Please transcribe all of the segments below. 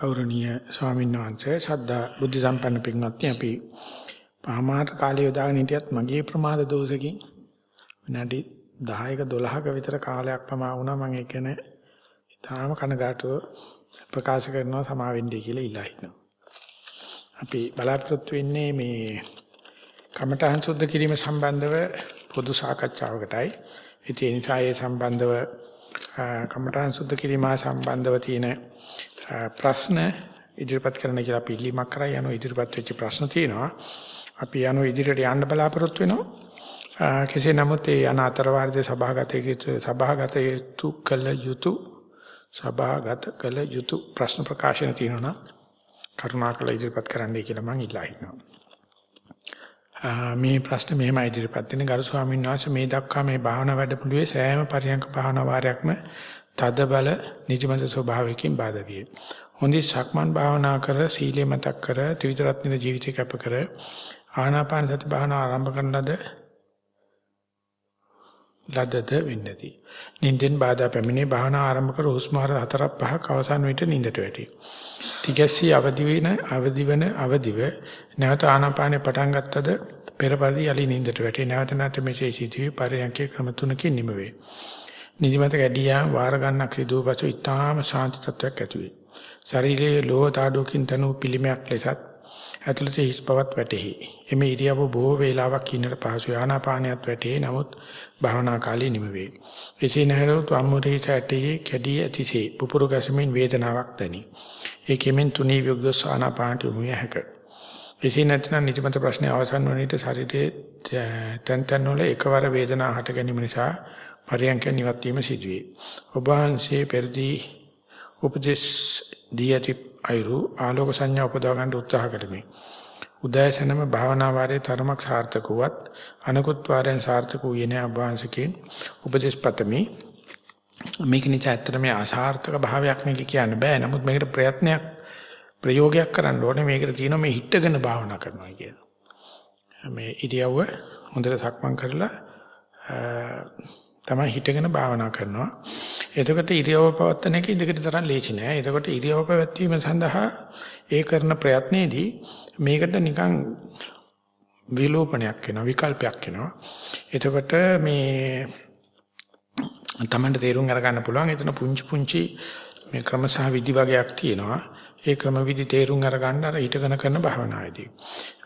ගෞරවනීය ස්වාමීන් වහන්සේ සද්ධා බුද්ධ සම්පන්න පින්වත්නි අපි පහමාර කාලය යොදාගෙන හිටියත් මගේ ප්‍රමාද දෝෂකින් විනාඩි 10ක 12ක විතර කාලයක් පමා වුණා මම ඒක ගැන ඉතාලම කනගාටුව ප්‍රකාශ කරනවා සමා වෙන්නේ කියලා ඉල්ලා හිටිනවා. අපි බලාපොරොත්තු වෙන්නේ මේ කමඨහං සුද්ධ කිරීම සම්බන්ධව පොදු සාකච්ඡාවකටයි. ඉතින් ඒ නිසා ඒ සම්බන්ධව කමඨහං සුද්ධ කිරීම සම්බන්ධව තියෙන ප්‍රශ්න ඉදිරිපත් කරන්න කියලා අපි ඉල්ලීමක් කරා යනවා ඉදිරිපත් වෙච්ච ප්‍රශ්න තියෙනවා. අපි යනවා ඉදිරියට යන්න බලාපොරොත්තු වෙනවා. කෙසේ නමුත් ඒ යන අතර වාර්ධේ සභාගතයේ සභාගත යුතු කළ යුතු සභාගත කළ යුතු ප්‍රශ්න ප්‍රකාශන තියෙනවා කරුණාකරලා ඉදිරිපත් කරන්නයි කියලා මම ඉල්ලා හිටිනවා. මේ ප්‍රශ්න මෙහෙම ඉදිරිපත් වෙන ගරු ස්වාමීන් වහන්සේ මේ දක්වා මේ භාවනා වැඩමුළුවේ සෑම පරියන්ක භාවනා වාරයක්ම තද බල නිජමත ස්වභාවයකින් බාධා විය. හොඳින් සක්මන් භාවනා කර සීලය මතක් කර ත්‍රිවිධ රත්න ජීවිතය කැප කර ආනාපාන සති භාවනාව ආරම්භ කරන ලද ලදද වෙන්නදී. නිින්දෙන් බාධා පැමිණේ භාවනා ආරම්භ කර හුස්ම හතරක් පහක් අවසන් විට නිින්දට වැටේ. තිගැස්සී අවදි වෙන අවදි වෙන අවදිව නැවත ආනාපානේ පටන් ගත්තද පෙරපරිදි යලි නිින්දට වැටේ. නැවත නැවත මෙසේ සිදුවේ පරයන්කේ ක්‍රම තුනකින් නිම වේ. නිදිමත ගැඩියා වාර ගන්නක් සිදුව පසු ඊටාම ශාන්ති තත්වයක් ඇති වේ. ශරීරයේ ලෝහ තාඩුවකින් තනු පිළිමයක් ලෙසත් ඇතුළත හිස් බවත් වැටහි. එමේ ඉරියව්ව බොහෝ වේලාවක් ඉන්නට පහසු ආනාපානයත් වැටේ. නමුත් භාවනා කාලේ නිම වේ. එසේ නැහැරොත් අම්මුරේ සැටේ කැඩී ඇතිසේ පුපුරු ගැසමින් වේදනාවක් දැනේ. ඒ කෙමෙන් තුනී යොග්ග ආනාපානට යොමු හැක. එසේ නැත්නම් නිදිමත ප්‍රශ්නේ අවසන් වන විට ශරීරයේ තැන් තැන් වල එකවර වේදනාව හට ගැනීම නිසා පරියන්ක නිවත් වීම සිදුවේ. ඔබ වහන්සේ පෙරදී උපදේශ දී ඇති අයුරු ආලෝක සංඥා උපදවා ගන්න උත්සාහ කරමි. උදෑසනම භාවනා වාරයේ තරමක් සාර්ථක වුවත් අනිකුත් වාරයෙන් සාර්ථක වූයේ නැහැ ඔබ වහන්සේකින් උපදේශ පතමි. මේක නිසා ඇත්තට මේ අසාර්ථක භාවයක් මේක කියන්න බෑ. නමුත් මේකට ප්‍රයත්නයක් ප්‍රයෝගයක් කරන්න ඕනේ. මේකට තියෙනවා මේ හිටගෙන භාවනා කරනවා කියලා. මේ ඉරියව්ව හොඳට සක්මන් කරලා තමයි හිටගෙන භාවනා කරනවා. එතකොට ඉරියව්ව පවත්තන එක ඉඳකට තරම් ලේසි නෑ. එතකොට ඉරියව්ව පැවැත්වීම සඳහා ඒ කරන ප්‍රයත්නයේදී මේකට නිකන් විලෝපනයක් වෙනවා, විකල්පයක් වෙනවා. එතකොට මේ තමන්ට තේරුම් අරගන්න පුළුවන් එතන පුංචි පුංචි මේ ක්‍රම සහ විදි වගේක් තියෙනවා. ඒ ක්‍රම විදි තේරුම් අරගන්න අර ඊටගෙන කරන භාවනාවේදී.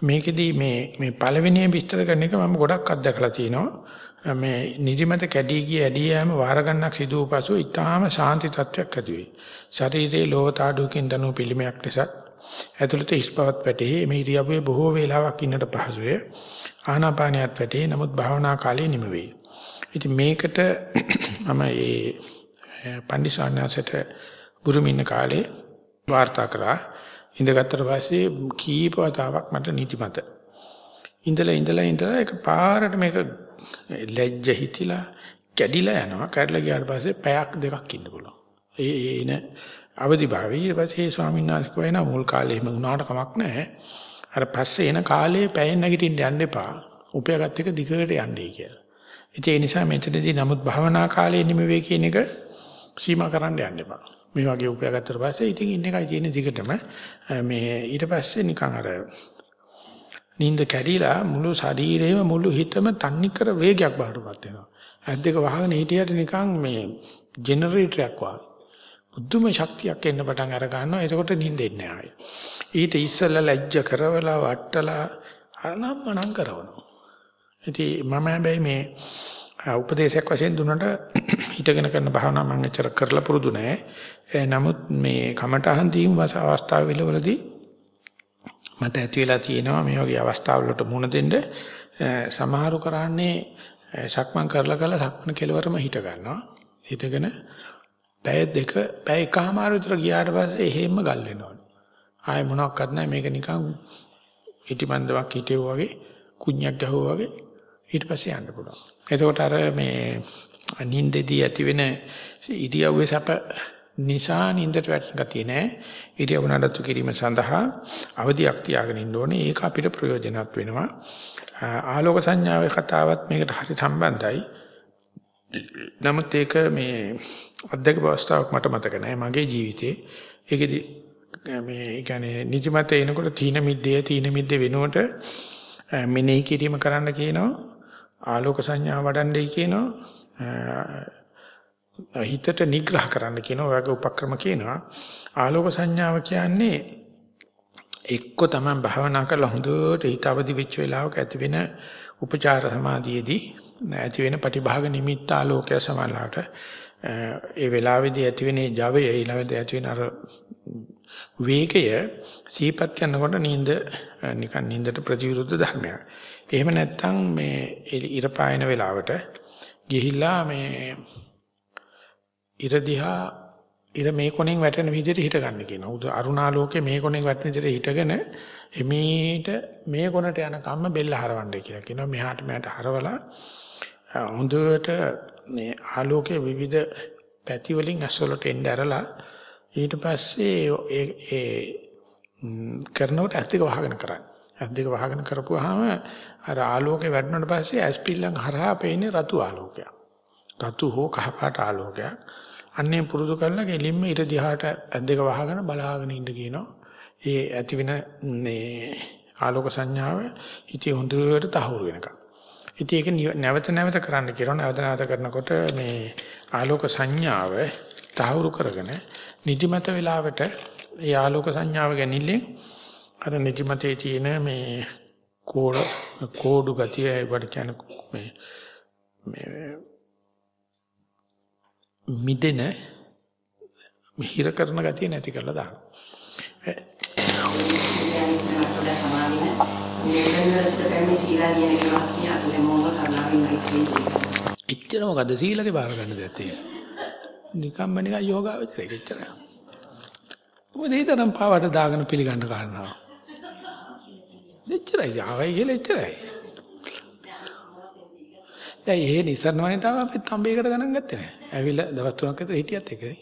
මේකෙදී මේ මේ පළවෙනියෙන් විස්තර කරන එක මම ගොඩක් අත්දැකලා තියෙනවා. මේ නිදිමත කැඩී ගිය ඇඩී යෑම වාර ගන්නක් සිදු වූ පසු ඊටාම ශාන්ති තත්වයක් ඇති වේ. ශරීරයේ ලෝහතාඩුවකින් දනු පිළිමයක් ලෙසත් ඇතුළත හිස් බවත් වැටේ. මේ ඉරියව්වේ බොහෝ වේලාවක් ඉන්නට පහසුය. ආනාපානියත් වැටේ. නමුත් භාවනා කාලේ නිම වේ. ඉතින් මේකට මම ඒ පන්දිසාන්‍යසට බුරුමින්න කාලේ වාර්තා කරා. ඉඳගත්තට පස්සේ කීප වතාවක් මට නිදිමත. ඉඳලා ඉඳලා ඉඳලා එක පාරට මේක ලැජ්ජ හිතිලා කැඩිලා යනවා. කැඩලා ගියාට පස්සේ පැයක් දෙකක් ඉන්න පුළුවන්. ඒ එන අවදිභාවය ඊට පස්සේ ස්වාමීන් වහන්සේ කියනවා මුල් කාලේ එහෙම වුණාට කමක් නැහැ. අර පස්සේ එන කාලේ පැයෙන් නැගිටින්න යන්න එපා. උපයාගත් එක දිගට යන්නයි කියලා. ඒ නිසා මෙතනදී නමුත් භවනා කාලේ නිමවේ කියන එක සීමා කරන්න යන්න එපා. මේ වගේ උපයාගත්තට පස්සේ ඉතින් ඉන්න එකයි තියෙන දිගටම මේ ඊට පස්සේ නිකන් අර නිින්ද කැඩිලා මුළු ශරීරේම මුළු හිතම තන්නිකර වේගයක් බාටපත් වෙනවා. ඇස් දෙක වහගෙන හිටියට නිකන් මේ ජෙනරේටරයක් වගේ. බුද්ධම ශක්තියක් එන්න පටන් අර ගන්නවා. එතකොට නිින්දෙන්නේ නැහැ ඊට ඉස්සෙල්ලා ලැජ්ජ කරවලා වට්ටලා අනම්මනම් කරනවා. ඉතින් මම හැබැයි මේ උපදේශයක් වශයෙන් දුන්නට හිතගෙන කරන භාවනාව මම එච්චර කරලා පුරුදු නෑ. නමුත් මේ කමඨහන් දීම් අවස්ථාවවලදී මට ඇති වෙලා තියෙනවා මේ වගේ අවස්ථාවලට මුහුණ දෙන්න. සමහරු කරන්නේ සක්මන් කරලා කරලා සක්මන කෙලවරම හිට ගන්නවා. හිටගෙන පැය දෙක පැය එකමාර විතර ගියාට පස්සේ එහෙම්ම ගල් වෙනවලු ආයෙ මොනවත් නැහැ. මේක නිකන් ඉටිබන්දවක් හිටියෝ වගේ කුණ්‍යක් ගහුවා වගේ ඊට පස්සේ යන්න පුළුවන්. එතකොට අර මේ නිින්දෙදී ඇති වෙන ඉරියව්වේ සැප නිසා නින්දට වැටෙන ගතිය නෑ. ඉරියව් නඩත්තු කිරීම සඳහා අවදියක් තියාගෙන ඉන්න ඕනේ. ඒක අපිට ප්‍රයෝජනවත් වෙනවා. ආලෝක සංඥාවේ කතාවත් මේකට හරි සම්බන්ධයි. නමුත් ඒක මේ අධ්‍යක්ෂ අවස්ථාවක් මට මතක නෑ මගේ ජීවිතේ. ඒකෙදි මේ කියන්නේ නිදිමත එනකොට තීන මිද්දේ තීන මිද්දේ වෙනුවට මෙනෙහි කිරීම කරන්න කියනවා ආලෝක සංඥා වඩන්නයි කියනවා. හිතට නිග්‍රහ කරන්න කියනවා. ඔයගේ උපක්‍රම කියනවා. ආලෝක සංඥාව කියන්නේ එක්ක තමයි භාවනා කරලා හොඳට හිත අවදි වෙච්ච වෙලාවක ඇති වෙන උපචාර සමාධියේදී ඇති වෙන ප්‍රතිභාග නිමිත්ත ආලෝකය සමාලාට ඒ වෙලාවේදී ඇති වෙන ජවය ඊළඟට ඇති වෙන අර වේගය සීපත් කරනකොට නිින්ද නිකන් නිින්දට ප්‍රතිවිරුද්ධ ධර්මයක්. එහෙම නැත්නම් මේ ඉර පායන වෙලාවට ගිහිල්ලා මේ ඉර දිහා ඉර මේ කොනෙන් වැටෙන විදිහට හිට ගන්න කියනවා. උද අරුණාලෝකයේ මේ කොනෙන් වැටෙන විදිහට හිටගෙන එමීට මේ කොනට යන කම්ම බෙල්ල හරවන්න කියලා කියනවා. මෙහාට මෙහාට හරවලා හොඳට මේ ආලෝකයේ විවිධ පැති වලින් ඇස්වලට එන්න ඇරලා ඊට පස්සේ ඒ ඒ කරනකොට ඇස් දෙක වහගෙන කරන්නේ. ඇස් දෙක වහගෙන කරපුවාම අර ආලෝකේ වැඩුණාට පස්සේ ඇස් පිල්ලන් හරහා පේන්නේ රතු ආලෝකයක්. රතු හෝ කහපාට ආලෝකයක්. අන්නේ පුරුදු කරලා ගෙලින්ම ඉර දිහාට ඇස් දෙක වහගෙන බලාගෙන ඉන්න කියනවා. ඒ ඇති වෙන මේ ආලෝක සංඥාව හිතේ හොඳට තහවුරු වෙනකම්. ඉතින් ඒක නැවත නැවත කරන්න කියනවා. නැවත නැවත කරනකොට මේ ආලෝක සංඥාව තහවුරු කරගෙන නිදිමත වෙලාවට ඒ ආලෝක සංඥාව ගැනීමෙන් අර නිදිමතේ තියෙන මේ කෝඩ කෝඩු ගතිය ඒවට කියන්නේ මේ මේ මිදෙන මිහිර කරන ගතිය නැති කරලා දානවා. එච්චර මොකද සීලගේ බාර ගන්න දෙයක් තියෙන්නේ. නිකම්ම නිකන් යෝගාවචරයක් එච්චරයි. මොකද ඊතරම් පාවට දාගෙන පිළිගන්න කාරණාව. එච්චරයි ආවයි කියලා එච්චරයි. දැන් ඒ නිසරණවන්ට ආව අපි තඹේකට ගණන් ගත්තේ නැහැ. ඇවිල්ලා දවස් තුනක් විතර හිටියත් එකයි.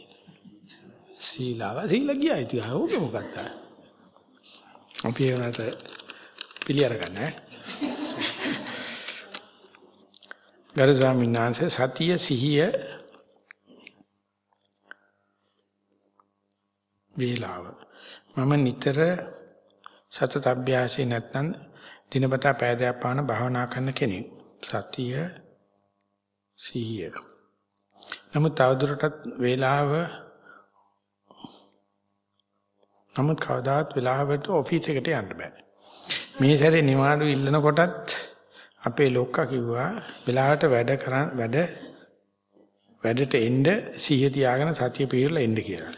සීලාව සීල ගියා ඉතින් ඕකේ මොකක්ද? අපි ඒකට පිළි අරගන්න ඈ. ගරු ස්වාමීන් වහන්සේ සතිය සිහිය වේලාව. මම නිතර සතත අභ්‍යාසයේ නැත්නම් දිනපතා පැය දෙකක් පාන භාවනා කරන කෙනෙක්. සතිය සිහිය. නමුත් තවදුරටත් වේලාව නමුත් කවදාත් වෙලාවට ඔෆිස් එකට යන්න බෑ. මේ සැරේ නිවාඩු ඉල්ලන කොටත් අපේ ලොක්කා කිව්වා වෙලාවට වැඩ කරන් වැඩ වැඩට එන්න සිහිය තියාගෙන සතිය පිළිලා එන්න කියලා.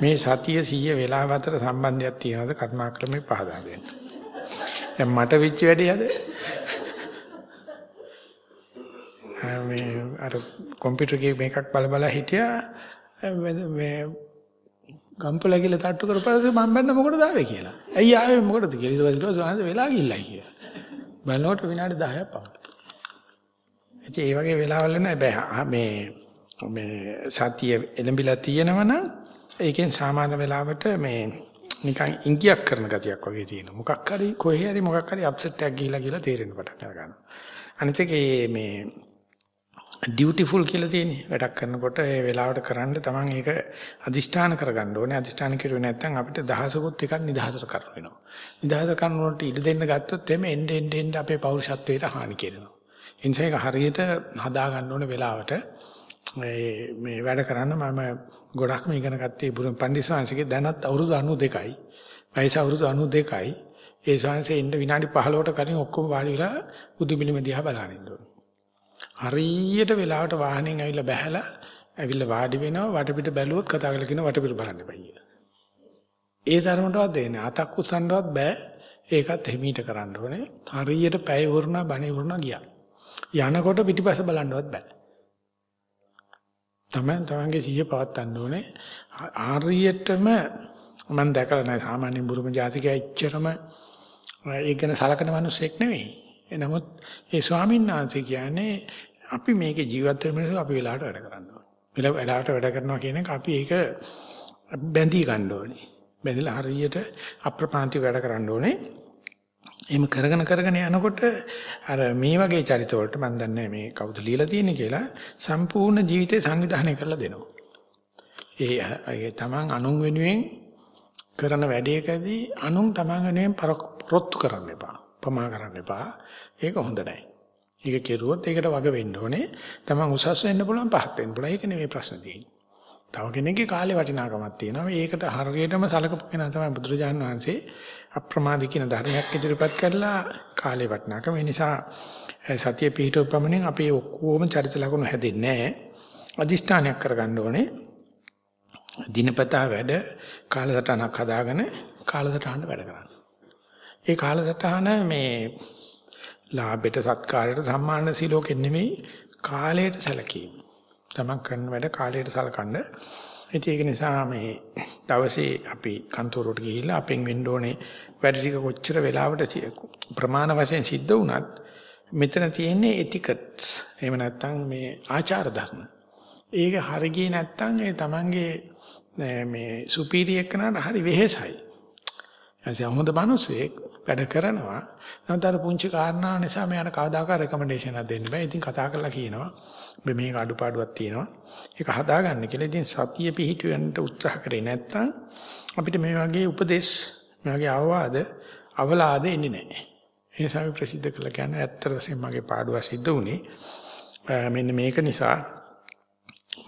මේ සතිය සිහිය වෙලාව අතර සම්බන්ධයක් තියෙනවද කරුණාකර මේ පහදා දෙන්න. දැන් මට වෙච්ච වැඩේ අද මේ අර කම්පියුටර් එකේ මේකක් බල බල හිටියා මේ ගම්පල කියලා තට්ටු කරපස්සේ මම බැන්න මොකටද ආවේ කියලා. ඇයි ආවේ මොකටද කියලා ඊට පස්සේ සෝහන්ස වෙලා ගිල්ලයි කියලා. බලනකොට විනාඩි 10ක් පමණ. ඒ වගේ වෙලාවල් නෑ මේ මේ සතිය එළඹිලා තියෙනවනම් ඒකෙන් සාමාන්‍ය වෙලාවට මේ නිකන් ඉංගියක් කරන ගතියක් වගේ තියෙනවා. මොකක් හරි කොහේ හරි මොකක් හරි අප්සෙට් එකක් ගිහිලා කියලා තේරෙන්න පටන් ගන්නවා. අනිත් එක මේ ඩියුටිෆුල් කියලා තියෙන්නේ. වැඩක් කරනකොට ඒ වෙලාවට කරන්න තමන් ඒක අදිෂ්ඨාන කරගන්න ඕනේ. අදිෂ්ඨාන කරුවේ නැත්නම් අපිට දහසකුත් එකක් නිදහසට කරන්න වෙනවා. නිදහස කරනකොට ඉඩ දෙන්න ගත්තොත් එමෙ එන්න එන්න එන්න අපේ පෞරුෂත්වයට හානි කරනවා. ඒ නිසා ඒක හරියට හදා ගන්න ඕනේ වෙලාවට. මේ වැඩ කරන්න මම ගොඩක්ම ඉගෙන ගත්තේ බුදුන් පන්දිස්වාංශගේ දැනත් අවුරුදු 92යි. වයස අවුරුදු 92යි. ඒ ශාංශේ ඉන්න විනාඩි 15කට කලින් ඔක්කොම වාඩි වෙලා බුදු පිළිම දිහා බලන ඉන්න ඕනේ. හරියට වෙලාවට වාහනෙන් ඇවිල්ලා බැහැලා ඇවිල්ලා වාඩි වෙනවා වටපිට බැලුවොත් කතා කරලා කියන වටපිට බලන්න එපා කියලා. ඒ තරමටවත් දෙන්නේ අතක් උස්සන්නවත් බෑ. ඒකත් හිමීට කරන්න ඕනේ. හරියට පැය වුණා බණේ වුණා ගියා. යනකොට පිටිපස්ස බලන්නවත් බෑ. තමයි තමන්ගේ සිහිය පවත්වන්න ඕනේ. ආර්යයටම මම දැකලා නැහැ සාමාන්‍ය බුරුම ජාතිකයා ඉච්චරම ඒක ගැන සලකන මිනිස්සෙක් නෙවෙයි. නමුත් ඒ ස්වාමීන් වහන්සේ කියන්නේ අපි මේකේ ජීවත් වෙන මිනිස්සු අපි වෙලාවට වැඩ කරන්න ඕනේ. වෙලාවට වැඩ කරනවා කියන එක අපි ඒක බැඳී ගන්න ඕනේ. බැඳිලා හරියට අප්‍රපාන්ති වැඩ කරන්න ඕනේ. එහෙම කරගෙන කරගෙන යනකොට අර මේ වගේ චරිත වලට මම දන්නේ මේ කවුද ලියලා තියෙන්නේ කියලා සම්පූර්ණ ජීවිතේ සංවිධානය කරලා දෙනවා. ඒ ඒ තමන් අනුන් වෙනුවෙන් කරන වැඩේකදී අනුන් තමන් වෙනුවෙන් පරොත්තු කරන්න එපා. පමා කරන්න එපා. ඒක හොඳ නැහැ. ඒක කෙරුවොත් ඒකට වග වෙන්න ඕනේ. තමන් උසස් වෙන්න පුළුවන් පහත් වෙන්න පුළුවන්. ඒක නෙමෙයි ප්‍රශ්න තියෙන්නේ. තව කෙනෙක්ගේ කාලේ වටිනාකමක් තියෙනවා. ඒකට හරියටම සලකපු කෙනා තමයි බුදුරජාණන් වහන්සේ අප්‍රමාදී කියන ධර්මයක් ඉදිරිපත් කරලා කාලේ වටිනාකම. ඒ නිසා සතිය පිහිටුවපමණින් අපේ ඔක්කොම චරිත ලකුණු හැදෙන්නේ නැහැ. අදිෂ්ඨානයක් කරගන්න ඕනේ. දිනපතා වැඩ කාලසටහනක් හදාගෙන කාලසටහන වැඩ කරන්න. ඒ කාලසටහන මේ ලාභයට සත්කාරයට සම්මාන සිලෝකෙ නෙමෙයි කාලයට සැලකීම. තමන් කරන වැඩ කාලයට සලකන්න. ඉතින් ඒක නිසා මේ දවසේ අපි කන්තෝරුවට ගිහිල්ලා අපෙන් වෙන්න ඕනේ වැඩ ටික කොච්චර වෙලාවට ප්‍රමාණ වශයෙන් සිද්ධ වුණත් මෙතන තියෙන්නේ එටිකට්ස්. එහෙම නැත්නම් මේ ආචාර ධර්ම. ඒක හරියන්නේ නැත්නම් ඒ තමන්ගේ මේ සුපීරියර් කෙනාට හරි වෙහෙසයි. එයාසේ හොඳ මිනිස්සෙක් වැඩ කරනවා. නමුත් අර පුංචි කාරණා නිසා මෙයාට කවදාකවත් රෙකමෙන්ඩේෂන් එකක් දෙන්න බෑ. ඉතින් කතා කරලා කියනවා මේ මේක අඩුපාඩුවක් තියෙනවා. ඒක හදාගන්න කියලා. ඉතින් සතිය පිහිටුවෙන්න උත්සාහ කරේ නැත්නම් අපිට මේ වගේ උපදේශ මේ වගේ අවවාද අවලාද එන්නේ නැහැ. ඒ නිසා අපි ප්‍රසිද්ධ කළ කියන්නේ ඇත්ත වශයෙන්ම මගේ පාඩුව සිද්ධ වුණේ. මෙන්න මේක නිසා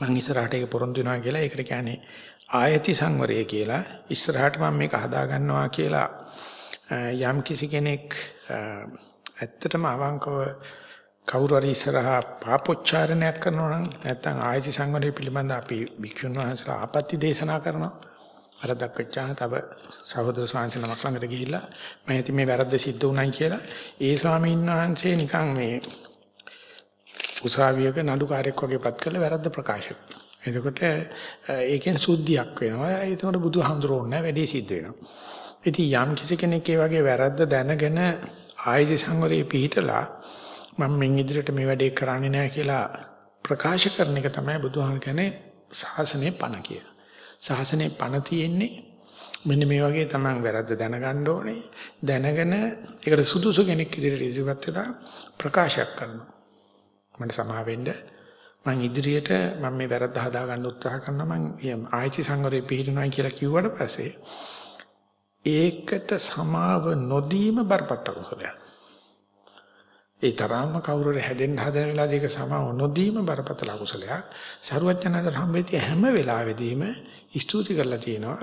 මම ඉස්සරහට ඒක පොරොන්දු වෙනවා කියලා ඒකට කියන්නේ ආයති සංවරය කියලා ඉස්සරහට මම මේක හදා ගන්නවා කියලා යම් කිසි කෙනෙක් ඇත්තටම අවංකව කවුරු හරි ඉස්සරහා පාපොච්චාරණයක් කරනවා නම් නැත්නම් ආයති සංවරය පිළිබඳ අපි භික්ෂුන් වහන්සේලා ආපත්‍ය දේශනා කරනවා වැරද්දක් වෙච්චාම තව සහෝදර ස්වාමීන් නමක් ළඟට ගිහිල්ලා මම හිතේ මේ වැරද්ද සිද්ධ වුණයි කියලා ඒ ස්වාමීන් වහන්සේ නිකන් මේ උසාවියක නඩුකාරයෙක් වගේපත් කරලා වැරද්ද ප්‍රකාශ කරනවා එතකොට ඒකෙන් සුද්ධියක් වෙනවා. එතකොට බුදුහාමුදුරුවෝ නැහැ වැඩේ සිද්ධ වෙනවා. ඉතින් යම් කිසි කෙනෙක් ඒ වගේ වැරද්ද දැනගෙන ආයති සංවරයේ පිහිටලා මම මින් ඉදිරියට මේ වැඩේ කරන්නේ නැහැ කියලා ප්‍රකාශ කරන එක තමයි බුදුහාම කියන්නේ සාසනේ පණ කිය. සාසනේ පණ තියෙන්නේ මෙන්න මේ වගේ තමයි වැරද්ද දැනගන්න ඕනේ. දැනගෙන ඒකට සුදුසු කෙනෙක් ඉදිරියට ඉදිරියට වෙලා ප්‍රකාශයක් කරනවා. මට සමා වෙන්න මම ඉදිරියට මම මේ වැරද්ද හදා ගන්න උත්සාහ කරනවා මම ආයිචි සංවරේ පිළිනොයි කියලා කිව්වට පස්සේ ඒකට සමාව නොදීම බරපතල කුසලයක්. ඒ තරම්ම කවුරුර හැදෙන්න හදන වෙලාවදී ඒක සමාව නොදීම බරපතල කුසලයක්. සරුවචනන්ද සම්බෙති හැම වෙලාවෙදීම ස්තුති කරලා තියෙනවා.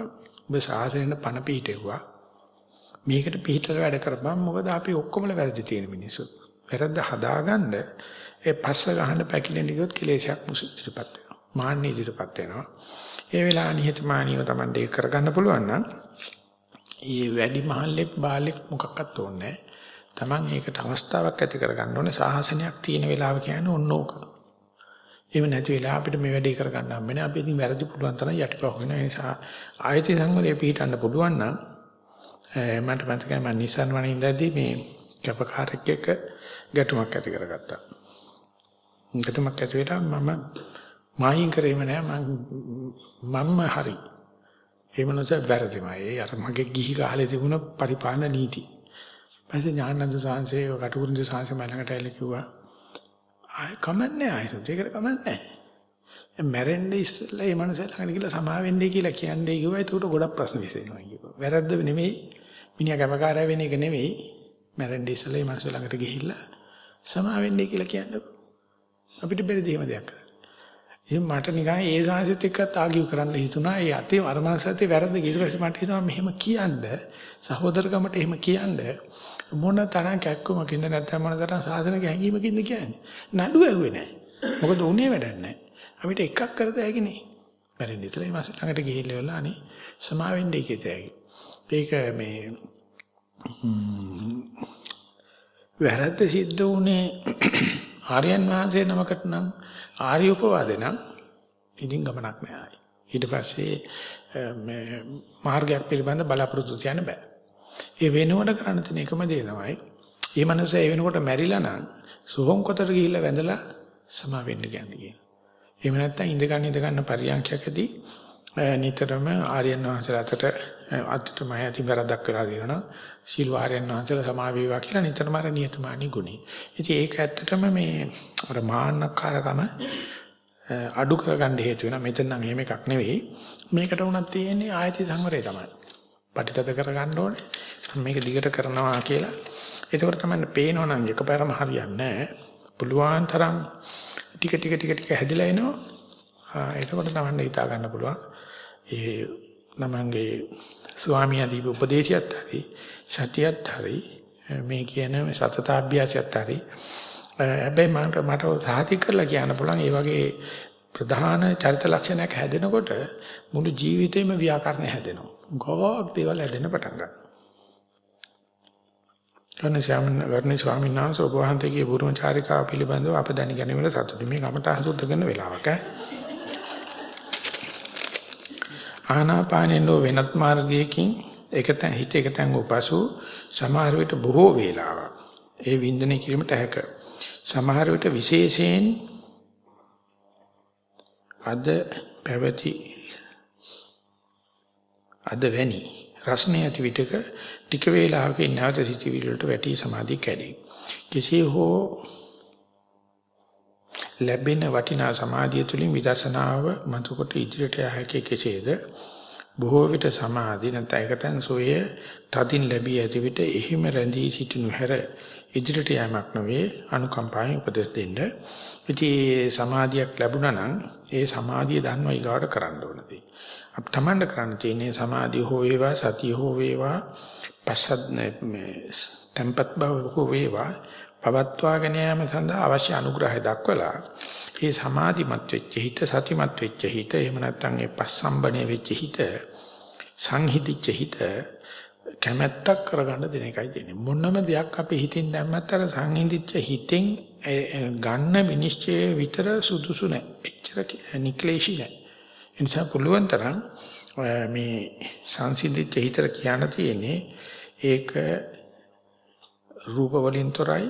ඔබ සාසනෙන පණ පිහිටෙව්වා. මේකට පිහිටල වැඩ කරපම් මොකද අපි ඔක්කොමල වැරදි තියෙන මිනිස්සු. වැරද්ද හදාගන්න ඒ පස්ස ගහන පැකිලෙන ගියොත් කෙලේශයක් මුසු ඉදිරිපත් වෙනවා. මාන්න ඉදිරිපත් වෙනවා. ඒ වෙලාව නිහතමානීව Tamande ඒක කරගන්න පුළුවන් නම් ඒ වැඩි මහල්ලෙක් බාලෙක් මොකක්වත් ඕනේ Taman ඒකට අවස්ථාවක් ඇති කරගන්න ඕනේ. සාහසනයක් තියෙන වෙලාව කියන්නේ ඔන්න ඕක. එහෙම නැති වෙලා අපිට මේ වැඩේ කරගන්න හම්බෙන්නේ. අපි ඉතින් වැරදි පුළුවන් තරම් යටිපහ වෙන නිසා ආයති සංවරය පිළිටන්න පුළුවන් නම් මට මතකයි මම නිසන් වනේ ඉඳදී මේ කැපකාරයෙක් එක්ක ගැටුමක් ඇති කරගත්තා. ගැටුමක් ඇති වෙලා මම මායින් කරේම නෑ මම මම්ම හරි. ඒ මනස වැරදිමයි. ඒ අර මගේ ගිහි කාලේ තිබුණ පරිපාලන නීති. පස්සේ ඥානන්ද සාංශේ කටුකුරුන්ද සාංශේ මලකට ඇවිල්ලා කිව්වා ආය කමන්නේ ආයසත් ඒකට කමන්නේ මැරෙන්න ඉස්සෙල්ලා මේ මනස ළඟට ගිහලා සමා වෙන්නේ කියලා කියන්නේ කිව්වා ඒකට ගොඩක් ප්‍රශ්න විසෙනවා කිව්වා. වැරද්ද නෙමෙයි මිනිහා කැමකාරය වෙන එක නෙමෙයි මැරෙන්න ඉස්සෙල්ලා මේ මනස ළඟට ගිහිල්ලා සමා වෙන්නේ කියලා කියන්නේ. අපිට බැරි දෙයම දෙයක් කරන්න. ඉතින් මට නිකන් ඒ සාංශෙත් එක්කත් ආගියු කරන්න හිතුණා. ඒ අතේ අරමංශයත් වැරද්ද ඊට පස්සේ මට හිතුණා මෙහෙම කියන්න සහෝදරකමට එහෙම කියන්න මොන තරම් කැක්කමකින්ද නැත්නම් මොන තරම් සාසනික හැඟීමකින්ද කියන්නේ. නඩු ඇහුවේ නැහැ. මොකද උනේ වැඩක් නැහැ. අපිට එකක් කරත හැකි නේ. මැරෙන්න ඉතලයි මාස ළඟට ගිහිල්ලා අනේ සමා වෙන්නේ කියතයි. ඒක මේ වැරද්ද සිද්ධ වුණේ ආර්යයන් වහන්සේ නමකට නම් ආර්ය උපවාද නම් ඉදින් ගමනක් නෑ ඊට පස්සේ මේ මාර්ගයක් පිළිබඳ බලාපොරොත්තු තියන්න බෑ. ඒ වෙනුවට කරන්න තියෙන එකම දේ තමයි මේ මනුස්සයා ඒ වෙනකොට මැරිලා නම් සෝහොන් කොටට ගිහිල්ලා වැඳලා සමා වෙන්න කියන්නේ. එහෙම නැත්නම් ඉඳ ගන්න ඉඳ ගන්න පරියන්ඛයකදී නිතරම ආර්යයන් වහන්සේලා අතට අතට මම ඇති වැරද්දක් වෙලා තියෙනවා. සීල ආර්යයන් වහන්සේලා සමා වේවා කියලා නිතරම අර නියතමානී ගුණේ. ඉතින් ඒක ඇත්තටම මේ අර මාන්නකාරකම අඩු කරගන්න හේතු වෙනවා. මෙතන නම් එහෙම එකක් නෙවෙයි. මේකට උනත් තියෙන්නේ ආයති සංවරය තමයි. පටිතද කරගන්න ඕනේ. මේක දිගට කරනවා කියලා. එතකොට තමයි පේනව නම් එකපාරම හරියන්නේ නැහැ. පුළුවන් තරම් ටික ටික ටික ටික හැදිලා එනවා. එතකොට තමයි හිතා ගන්න පුළුවන්. ඒ නමංගේ ස්වාමියා දීප උපදේශයත් හරි සතියත් හරි මේ කියන සතතාභ්‍යාසයත් හරි හැබැයි මට මට සාහිත කරලා කියන්න පුළුවන් ඒ වගේ ප්‍රධාන චරිත ලක්ෂණයක් හැදෙනකොට මුළු ජීවිතේම ව්‍යාකරණ හැදෙනවා. ගොඩක් දේවල් හැදෙන්න පටන් ගන්නවා. කන්නේ ස්වාමීන් වහන්සේ ස්වාමීන් වහන්සේ ඔබ වහන්සේගේ බුරුමචාරිකාව පිළිබඳව අප දැනගැනීමේ සතුටු මේ ගමට හසුද්ද කරන වෙලාවක ආනාපානෙන්නෝ වෙනත් මාර්ගයකින් එකතැන් හිත එකතැන් උපසු සමහර විට බොහෝ වේලාවක් ඒ වින්දනය කිරීමට හැක සමහර විට විශේෂයෙන් අද පැවති අද වැනි රසණය ඇති විටක ටික වේලාවකින් නැවත සිටිවිලි වලට වැටි සමාධිය කැඩේ. කෙසේ හෝ ලැබෙන වටිනා සමාධිය තුලින් විදර්ශනාව මතුකොට ඉදිරියට යා හැකි කෙසේද? බොහෝ විට සමාධි නැත්නම් එකතෙන් සෝයේ තදින් ලැබී ඇති විට එහිම රැඳී සිටිනු හැර ඉදිරියට යෑමක් නොවේ අනුකම්පාවෙන් උපදෙස් දෙන්න. ඉතින් සමාධියක් ලැබුණා නම් ඒ සමාධිය දන්නවා ඊගාට කරන්න ඕනදී. අප තමන්ට කරන්න තියෙන්නේ සමාධිය හෝ වේවා සතිය හෝ වේවා පස්සත් මේ tempat බව හෝ වේවා පවත්වාගෙන යාම සඳහා අවශ්‍ය අනුග්‍රහය දක්වලා ඒ සමාධිමත් වෙච්ච හිත සතිමත් වෙච්ච හිත එහෙම නැත්නම් ඒ පස්සම්බනේ වෙච්ච හිත සංහිතිච්ච හිත කැමැත්තක් කරගන්න දෙන එකයි තියෙන්නේ. මොනම දෙයක් අපි හිතින් දැම්මත් අර සංහිඳිච්ච හිතෙන් ගන්න විනිශ්චය විතර සුදුසු නැහැ එච්චර නික්ලේශී නැහැ ඒ නිසා පුළුවන් තරම් මේ සංසිඳිච්ච හිතට කියන්න තියෙන්නේ ඒක රූප වලින් තොරයි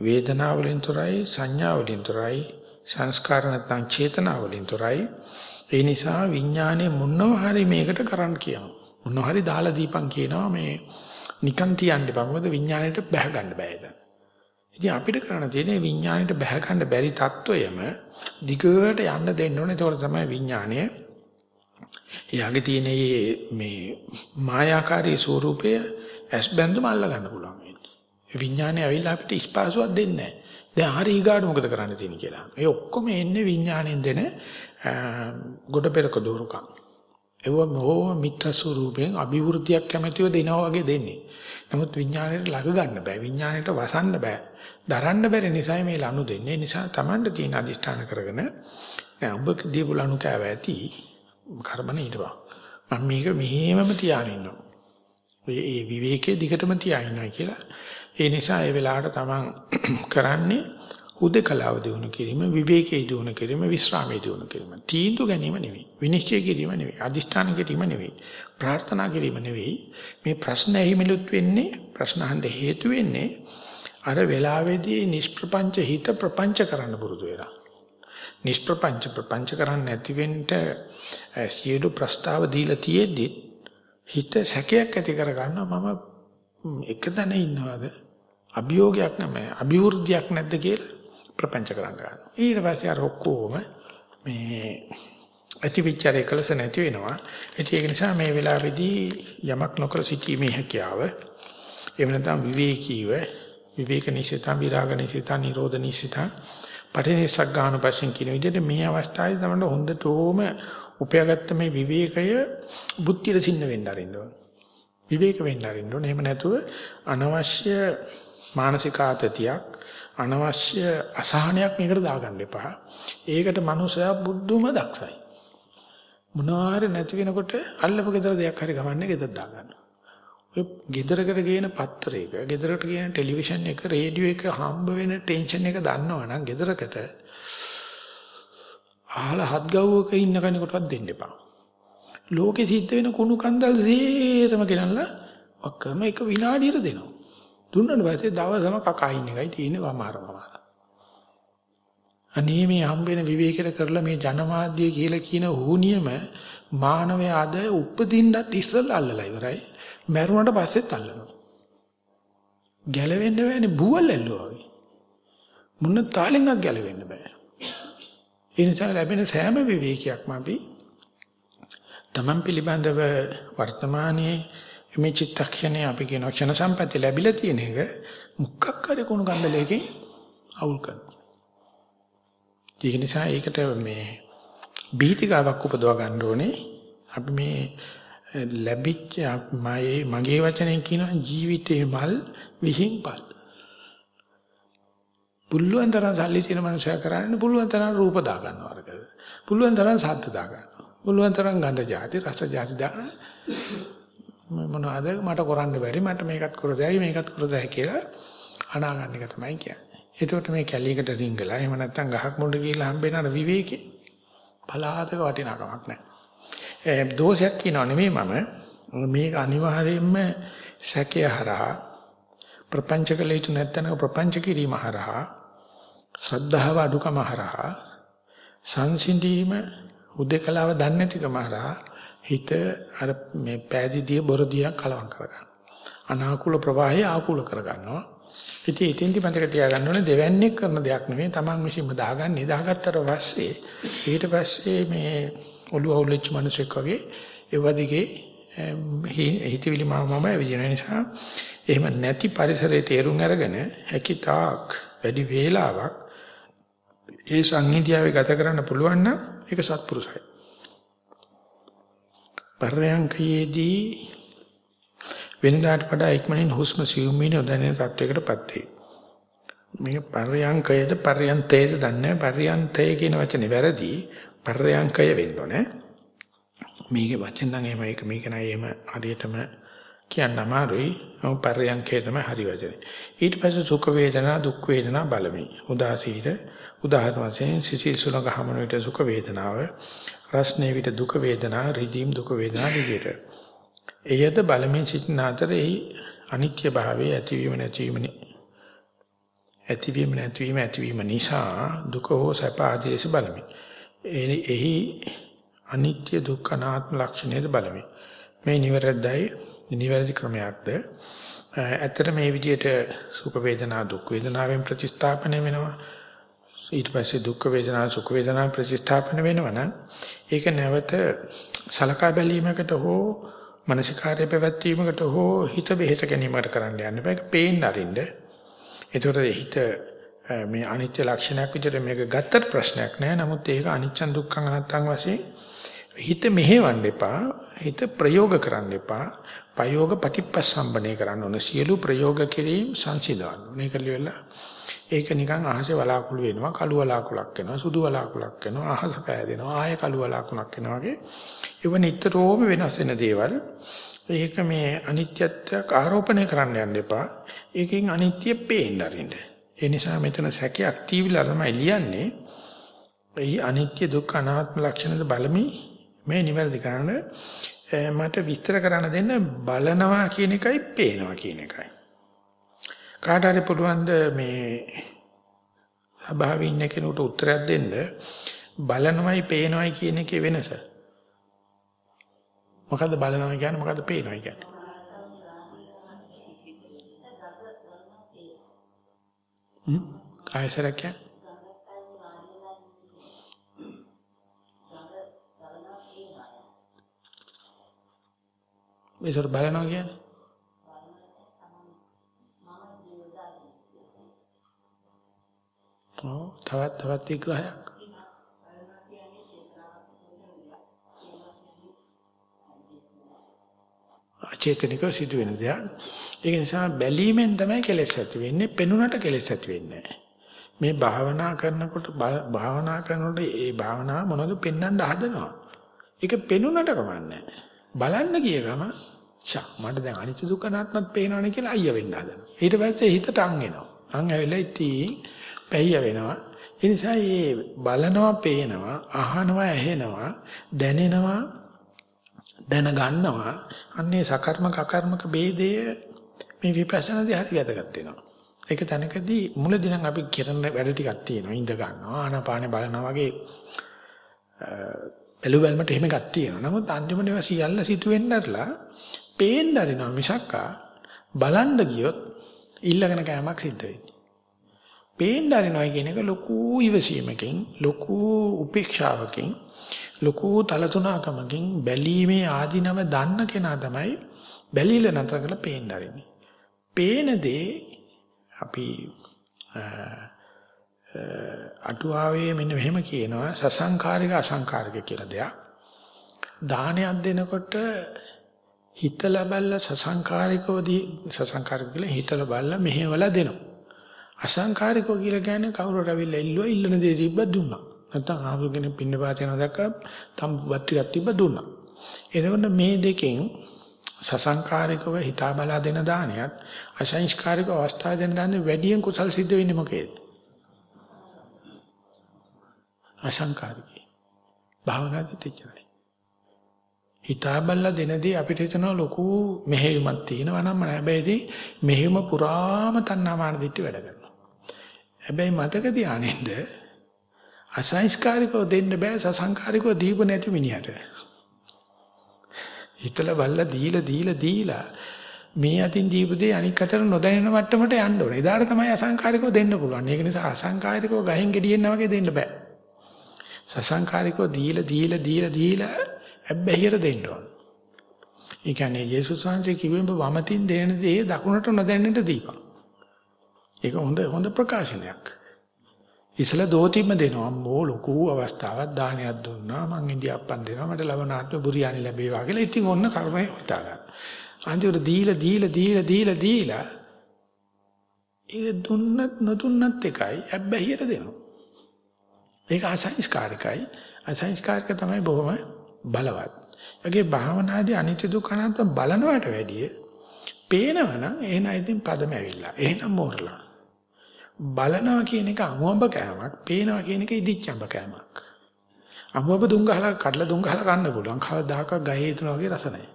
වේදනා වලින් තොරයි සංඥා වලින් තොරයි සංස්කාර නැත්නම් චේතනා වලින් තොරයි. ඒ නිසා විඥානේ මොනව හරි මේකට කරන්න කියනවා. මොනව හරි දාලා දීපන් කියනවා මේ නිකන් තියන්න එපා. මොකද විඥාණයට බැහැ ගන්න බෑ ඒක. ඉතින් අපිට කරන්න තියෙන්නේ විඥාණයට බැහැ ගන්න බැරි තත්වයම දිගට යන්න දෙන්න ඕනේ. ඒතකොට තමයි විඥාණය එයාගේ තියෙන මේ මායාකාරී ස්වરૂපය ඇස් බැඳුම අල්ල ගන්න පුළුවන්. විඥානය ඇවිල්ලා අපිට ස්පාසුවක් දෙන්නේ නැහැ. දැන් හරි ඊගාට මොකද කරන්න තියෙන්නේ කියලා. මේ ඔක්කොම එන්නේ විඥාණයෙන් දෙන ගොඩ පෙරක දෝරුකම්. ඒව මොහොම මිත්‍ර ස්වරූපයෙන් අභිවෘද්ධියක් කැමැතිව දෙනවා වගේ දෙන්නේ. නමුත් විඥාණයට ළඟ ගන්න බෑ. විඥාණයට වසන්න බෑ. දරන්න බැරි නිසා මේ ලනු දෙන්නේ. නිසා Tamanට තියෙන අදිෂ්ඨාන කරගෙන නෑ උඹ දීපු ලනු කෑව ඇති කර්මනේ ඊටවා. මම මේක මෙහෙමම තියාගෙන ඉන්නවා. ඔය ඒ විවේකයේ දිගටම තියාගෙන ඉන්නවා කියලා ඒ නිසා ඒ වෙලාවට තමන් කරන්නේ හුදකලාව දිනු කිරීම, විවේකයේ දිනු කිරීම, විශ්‍රාමයේ දිනු කිරීම. තීන්දුව ගැනීම නෙවෙයි, විනිශ්චය කිරීම නෙවෙයි, අදිෂ්ඨාන කිරීම නෙවෙයි, ප්‍රාර්ථනා කිරීම නෙවෙයි. මේ ප්‍රශ්න ඇහිමිලුත් වෙන්නේ, ප්‍රශ්න අහන්න හේතු වෙන්නේ අර වෙලාවේදී නිෂ්ප්‍රපංච හිත ප්‍රපංච කරන්න පුරුදු වෙලා. නිෂ්ප්‍රපංච ප්‍රපංච කරන්න නැති වෙන්න සියලු ප්‍රස්තාව දීලා තියෙද්දි හිත සැකයක් ඇති කර ගන්නවා මම එක තැන ඉන්නවද අභියෝගයක් නැහැ අභිවෘද්ධියක් නැද්ද කියලා ප්‍රපංච කරන්න ගන්නවා. ඊට පස්සේ අර ඔක්කොම මේ අතිවිචාරය කළස නැති වෙනවා. ඒක නිසා මේ වෙලාවේදී යමක් නොකර සිටීමේ හැකියාව එහෙම නැත්නම් විවේකීව විවේක නිසිතා විරාග නිසිතා නිරෝධ නිසිතා පටිනිසක් ගන්න පස්සෙන් කියන විදිහට මේ අවස්ථාවේ තමයි හොඳටම උපයාගත්ත මේ විවේකය බුද්ධියට සින්න වෙන්න අරින්න ඕන. විවේක වෙන්න අරින්න ඕන. එහෙම නැතුව අනවශ්‍ය මානසික ආතතියක් අනවශ්‍ය අසහනයක් මේකට දාගන්න එපා. ඒකට මනුස්සයා බුද්ධුම දක්ෂයි. මොනවාර නැති වෙනකොට අල්ලපු gedara දෙයක් හරි ගමන්නේ gedara දාගන්න. ඔය ගෙදරකට ගේන පත්තරයක, ගෙදරකට ගේන ටෙලිවිෂන් එක, රේඩියෝ එක හම්බ වෙන ටෙන්ෂන් එක දන්නවනම් ගෙදරකට අහල හත් ගව්වක ඉන්න කෙනෙකුටවත් දෙන්න එපා. ලෝකෙ සිද්ධ වෙන කුණු කන්දල් සේරම ගෙනල්ලා වක් කරන එක විනාඩියට දෙනවා. දුන්නට පස්සේ දවසම කකා ඉන්න එකයි තියෙන්නේ වමාරවමාර. අනේ මේ හම්බෙන විවේකයට කරලා මේ ජනමාධ්‍ය කියලා කියන හුනියම මානවය අද උපදින්නත් ඉස්සෙල්ලා අල්ලලා ඉවරයි. මැරුණට පස්සෙත් අල්ලනවා. ගැලවෙන්න බෑනේ බුවල් ඇල්ලුවා වගේ. මුන්න තාලෙන්වත් ගැලවෙන්න බෑ. ඒ නිසා ලැබෙන සෑම විවේකයක්ම අපි තමන් පිළිබඳව වර්තමානයේ මේ චිත්තක්ෂණේ අපි කියන ක්ෂණ සම්පatti ලැබිලා තියෙන එක මුක්කක් හරි කුණු කන්දලයකින් අවුල් කරනවා. ඒක නිසා ඒකට මේ බීතිකාවක් උපදව ගන්න ඕනේ. අපි මේ ලැබිච්ච මගේ මගේ වචනෙන් කියන ජීවිතේ මල් විහිංපල්. පුළුවන් තරම් සල්ලි තියෙන මනුස්සයා කරන්නේ පුළුවන් තරම් රූප දා ගන්නවා අරකද. පුළුවන් තරම් සද්ද දා ගන්නවා. පුළුවන් තරම් ගඳ જાති රස જાති දාන මොනවාද මට කරන්න බැරි මට මේකත් කරදැයි මේකත් කරදැයි කියලා අනාගන්න එක තමයි කියන්නේ. එතකොට මේ කැලියකට රිංගලා එහෙම නැත්නම් ගහක් මුඩ ගිහිල්ලා හම්බෙන අර විවේකේ පලාතක වටිනාකමක් නැහැ. දෝෂයක් කියනව නෙමෙයි මම මේක අනිවාර්යයෙන්ම සැකය හරහා ප්‍රපංච කළ යුතු නැත්නම් ප්‍රපංච කිරීම හරහා ශ්‍රද්ධාව අඩුකම හරහා සංසිඳීම උදේකලාව දන්නේ නැතිකම හරහා හිත අර මේ පෑදීදී බොරදියක් කලවම් කරගන්න. අනාකූල ප්‍රවාහය ආකූල කරගන්නවා. ඉතින් ඉතින්දි මතක තියාගන්න ඕනේ දෙවන්නේ කරන දෙයක් නෙවෙයි Taman විසින්ම දාගන්නේ. දාගත්තට පස්සේ ඊට පස්සේ මේ ඔළුව අවුල්ච්ච මිනිසෙක් වගේ ඒ වදිගේ හිතවිලි මම විදින නිසා එහෙම නැති පරිසරයේ තේරුම් අරගෙන හැකිතාක් වැඩි වේලාවක් ඒ සංහිඳියාවේ ගත කරන්න පුළුවන් නම් ඒක සත්පුරුසයි. පර්යංකයේදී වෙනදාට වඩා ඉක්මනින් හුස්ම සියුම් වෙන දැනෙන තත්වයකටපත් වේ. මේක පර්යංකයේද පර්යන්තයේද දන්නේ පර්යන්තය කියන වචනේ වැරදි පර්යංකය වෙන්න ඕනේ. මේකේ වචන නම් එහෙම ඒක මේක නෑ එහෙම හරියටම කියන්න අමාරුයි. ඔව් පර්යංකය තමයි හරි වචනේ. ඊට පස්සේ සුඛ වේදනා දුක් වේදනා බලමි. උදාසීන උදාහරණ වශයෙන් සිසිල් සුලඟ හමන විට සුඛ වේදනාව රස්නේ විට දුක වේදනා රිදීම් දුක වේදනා විදියට. එයද බලමින් සිටින අතර එහි අනිත්‍ය භාවයේ ඇතිවීම නැතිවීම ඇතිවීම නැතිවීම ඇතිවීම නිසා දුක හෝ සැප ආදී ලෙස බලමි. එහි අනිත්‍ය දුක්ඛ අනාත්ම ලක්ෂණයද බලමි. මේ නිවැරදියි නිවැරදි ක්‍රමයක්ද ඇත්තට මේ විදිහට සුඛ වේදනා දුක් වේදනාවෙන් ප්‍රතිස්ථාපනය වෙනවා ඊට පස්සේ දුක් වේදනා සුඛ වේදනා ප්‍රතිස්ථාපන වෙනවනම් ඒක නැවත සලකා බැලීමකට හෝ මානසිකාර්ය පැවැත්වීමකට හෝ හිත බෙහෙස ගැනීමකට කරන්න යන්න බෑ. ඒක පේන්න අරින්න. ඒතකොට හිත මේ අනිත්‍ය ලක්ෂණයක් විදිහට මේක ගත්තට ප්‍රශ්නයක් නෑ. නමුත් ඒක අනිච්ච දුක්ඛ අනාත්තං වශයෙන් හිත මෙහෙවන්න එපා. හිත ප්‍රයෝග කරන්න එපා. ප්‍රයෝග ප්‍රතිපස්සම්බනේ කරන්න ඕන. සියලු ප්‍රයෝග කිරීම සංසිඳවන්න ඕනේ. කියලා ඒක නිකන් අහසේ වලාකුළු වෙනවා කළු වලාකුළක් වෙනවා සුදු වලාකුළක් වෙනවා අහස පෑදෙනවා ආය කළු වලාකුණක් වෙනවා වගේ. ඒව නිතරම වෙනස් වෙන දේවල්. ඒක මේ අනිත්‍යත්වයක් ආරෝපණය කරන්න යන්න එපා. ඒකෙන් අනිත්‍ය පේන්න අරින්න. ඒ නිසා මෙතන සැකයක් තීවිලා තමයි ලියන්නේ. ඒ අනිත්‍ය දුක්ඛ අනාත්ම ලක්ෂණද බලමි. මේ නිවැරදි කරන්න. මට විස්තර කරන්න දෙන්න බලනවා කියන එකයි පේනවා කියන එකයි. කාට හරි පුළුවන් මේ සභාවේ ඉන්න කෙනෙකුට උත්තරයක් දෙන්න බලනවයි පේනවයි කියන එකේ වෙනස. මොකද්ද බලනවා කියන්නේ මොකද්ද පේනවා කියන්නේ? හ්ම් කායසරක් කියන්නේ? මේසර බලනවා කියන්නේ? ඔව් තවත් තවත් විග්‍රහයක්. අචේතනික සිදුවෙන දෙයක්. ඒක නිසා බැලීමෙන් තමයි කෙලෙස් ඇති වෙන්නේ. පෙනුනට කෙලෙස් ඇති වෙන්නේ මේ භාවනා කරනකොට භාවනා කරනකොට ඒ භාවනාව මොනවද පෙන්වන්න හදනවා. ඒක පෙනුනට කමන්නේ බලන්න ගිය ගම ෂා මට දැන් අනිත්‍ය දුක්ඛ නාත්මත් පේනවනේ කියලා අයිය වෙන්න හදනවා. ඊට පස්සේ හිතට අං එනවා. අං ඇවිල්ලා ඉතින් පැහිය වෙනවා. ඒ නිසා මේ බලනවා, පේනවා, අහනවා, ඇහෙනවා, දැනෙනවා, දැනගන්නවා. අන්නේ සකර්මක අකර්මක ભેදය මේ විපස්සනාදී හරි වැදගත් වෙනවා. ඒක තැනකදී මුලදී නම් අපි කරන වැඩ ටිකක් තියෙනවා. ඉඳ ගන්නවා, ආනාපානේ බලනවා වගේ බැලු බැලමට එහෙම එකක් තියෙනවා. නමුත් අන්තිමට ඒවා සියල්ල සිටුවෙන්නටලා පේන්න හරිනවා මිසක්කා බලන්න ගියොත් ඊළඟන කෑමක් සිද්ධ වෙන්නේ. පේන්න අරිනවා කියන එක ලොකු ඉවසීමකින් ලොකු උපේක්ෂාවකින් ලොකු තලතුණකමකින් බැලීමේ ආධිනව දන්න කෙනා තමයි බැලිල නතර කරලා පේන්න අරින්නේ. පේන දේ අපි අටුවාවේ මෙන්න මෙහෙම කියනවා සසංකාරික අසංකාරික කියලා දෙයක්. දානයක් දෙනකොට හිතලා බැලලා සසංකාරිකවදී සසංකාරික කියලා හිතලා බැලලා මෙහෙवला දෙනවා. අසංකාරිකව කියලා කියන්නේ කවුරු රැවිලා ඉල්ලුවා ඉල්ලන දේ තිබ්බ දුන්නා. නැත්තම් ආවගෙන පින්න පාත යනවා දැක්ක තම්බුවත් ටිකක් තිබ්බ දුන්නා. එතකොට මේ දෙකෙන් සසංකාරිකව හිතා බලා දෙන දානයත් අසංස්කාරික අවස්ථාව දෙන දාන්නේ වැඩියෙන් කුසල් සිද්ධ වෙන්නේ මොකේද? අසංකාරිකයි. භාවනාදී තේචරයි. හිතා බල්ලා දෙනදී අපිට හිතන ලොකු මෙහෙයුමක් තියෙනවා නම් හැබැයි මෙහෙයුම පුරාම තණ්හාමාන දිට්ටි වැඩ කරනවා. හැබැයි මතක තියානින්න අසංස්කාරිකව දෙන්න බෑ සසංකාරිකව දීප නැති මිනිහට. හිතලා බල්ලා දීලා දීලා දීලා මේ අතින් දීපු දේ අනික් අතට නොදැනෙන මට්ටමට යන්න ඕනේ. එදාට තමයි අසංකාරිකව දෙන්න පුළුවන්. ඒක නිසා අසංකාරිකව ගහෙන් ගෙඩියෙන්න වගේ දෙන්න බෑ. සසංකාරිකව දීලා දීලා දීලා දීලා හැබැයිට දෙන්න ඕන. ඒ කියන්නේ යේසුස් වහන්සේ කිව්වෙම වමතින් දෙන දේ දකුණට නොදැනෙන්න දීපන්. ඒක හොඳ හොඳ ප්‍රකාශනයක්. ඉසල දෝතිම දෙනවා මෝ ලොකු අවස්ථාවක් දානයක් දුන්නා මං ඉන්දියාප්පන් දෙනවා මට ලබනාත්ම බුරියානි ලැබේවා කියලා ඉතින් ඔන්න කර්මය හිතා ගන්න. අන්තිමට දීලා දීලා දීලා දීලා දීලා ඒ දුන්නත් නොදුන්නත් එකයි හැබැයිට දෙනවා. ඒක අසංස්කාරිකයි. අසංස්කාරික තමයි බොහොම බලවත්. ඒකේ භාවනාදී අනිත්‍ය දුක්ඛ අනාත්ම බලනවට වැඩිය පේනවනම් එහෙනම් ඉතින් පදම ඇවිල්ලා. එහෙනම් මෝරලා. බලනවා කියන එක අමුඹ කෑමක්, පේනවා කියන එක ඉදිච්චඹ කෑමක්. අමුඹ දුම් ගහලා කඩලා දුම් ගහලා කන්න පුළුවන්. කවදාක ගහේ තුන වගේ රස නැහැ.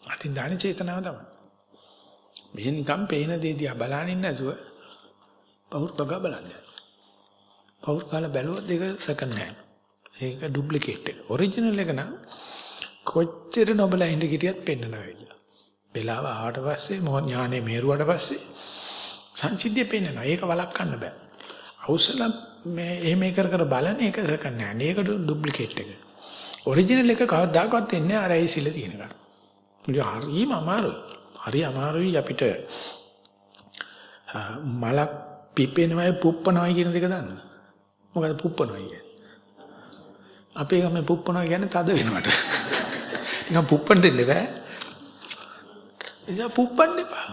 අතින් දාන චේතනාව තමයි. මෙහෙ නිකම් පේන දේ දිහා බලනින් නැතුව පවුරු කගා බලන්නේ. පවුරු කාලා බැලුවොත් ඒක සෙකන්ඩ් හෑන්ඩ්. ඒක ඩුප්ලිකේට් එක. ඔරිජිනල් එක නම් කොච්චර නොබලා ඉඳ කිටියත් පෙන්නනවා වෙලා. වෙලාව ආවට පස්සේ මොහ ඥානෙ මේරුවට පස්සේ සංසිද්ධිය පෙන්නනවා. ඒක වළක්වන්න බෑ. අවසල මේ එහෙම කර කර බලන එක සෙකන්ඩ් හෑන්ඩ්. ඒක ඩුප්ලිකේට් එක. ඔරිජිනල් එක කවදාකවත් එන්නේ අර ඒ සිල තියෙනකම්. හරිම අමාරුයි. හරි අමාරුයි අපිට මලක් පිපෙනවයි පුප්පනවයි කියන දෙක දන්නවද? මොකද පුප්පනවයි කියන්නේ? අපේ ගමේ පුප්පනවා කියන්නේ තද වෙනවට. නිකන් පුප්පන්න දෙන්න බෑ. එයා පුප්පන්න එපා.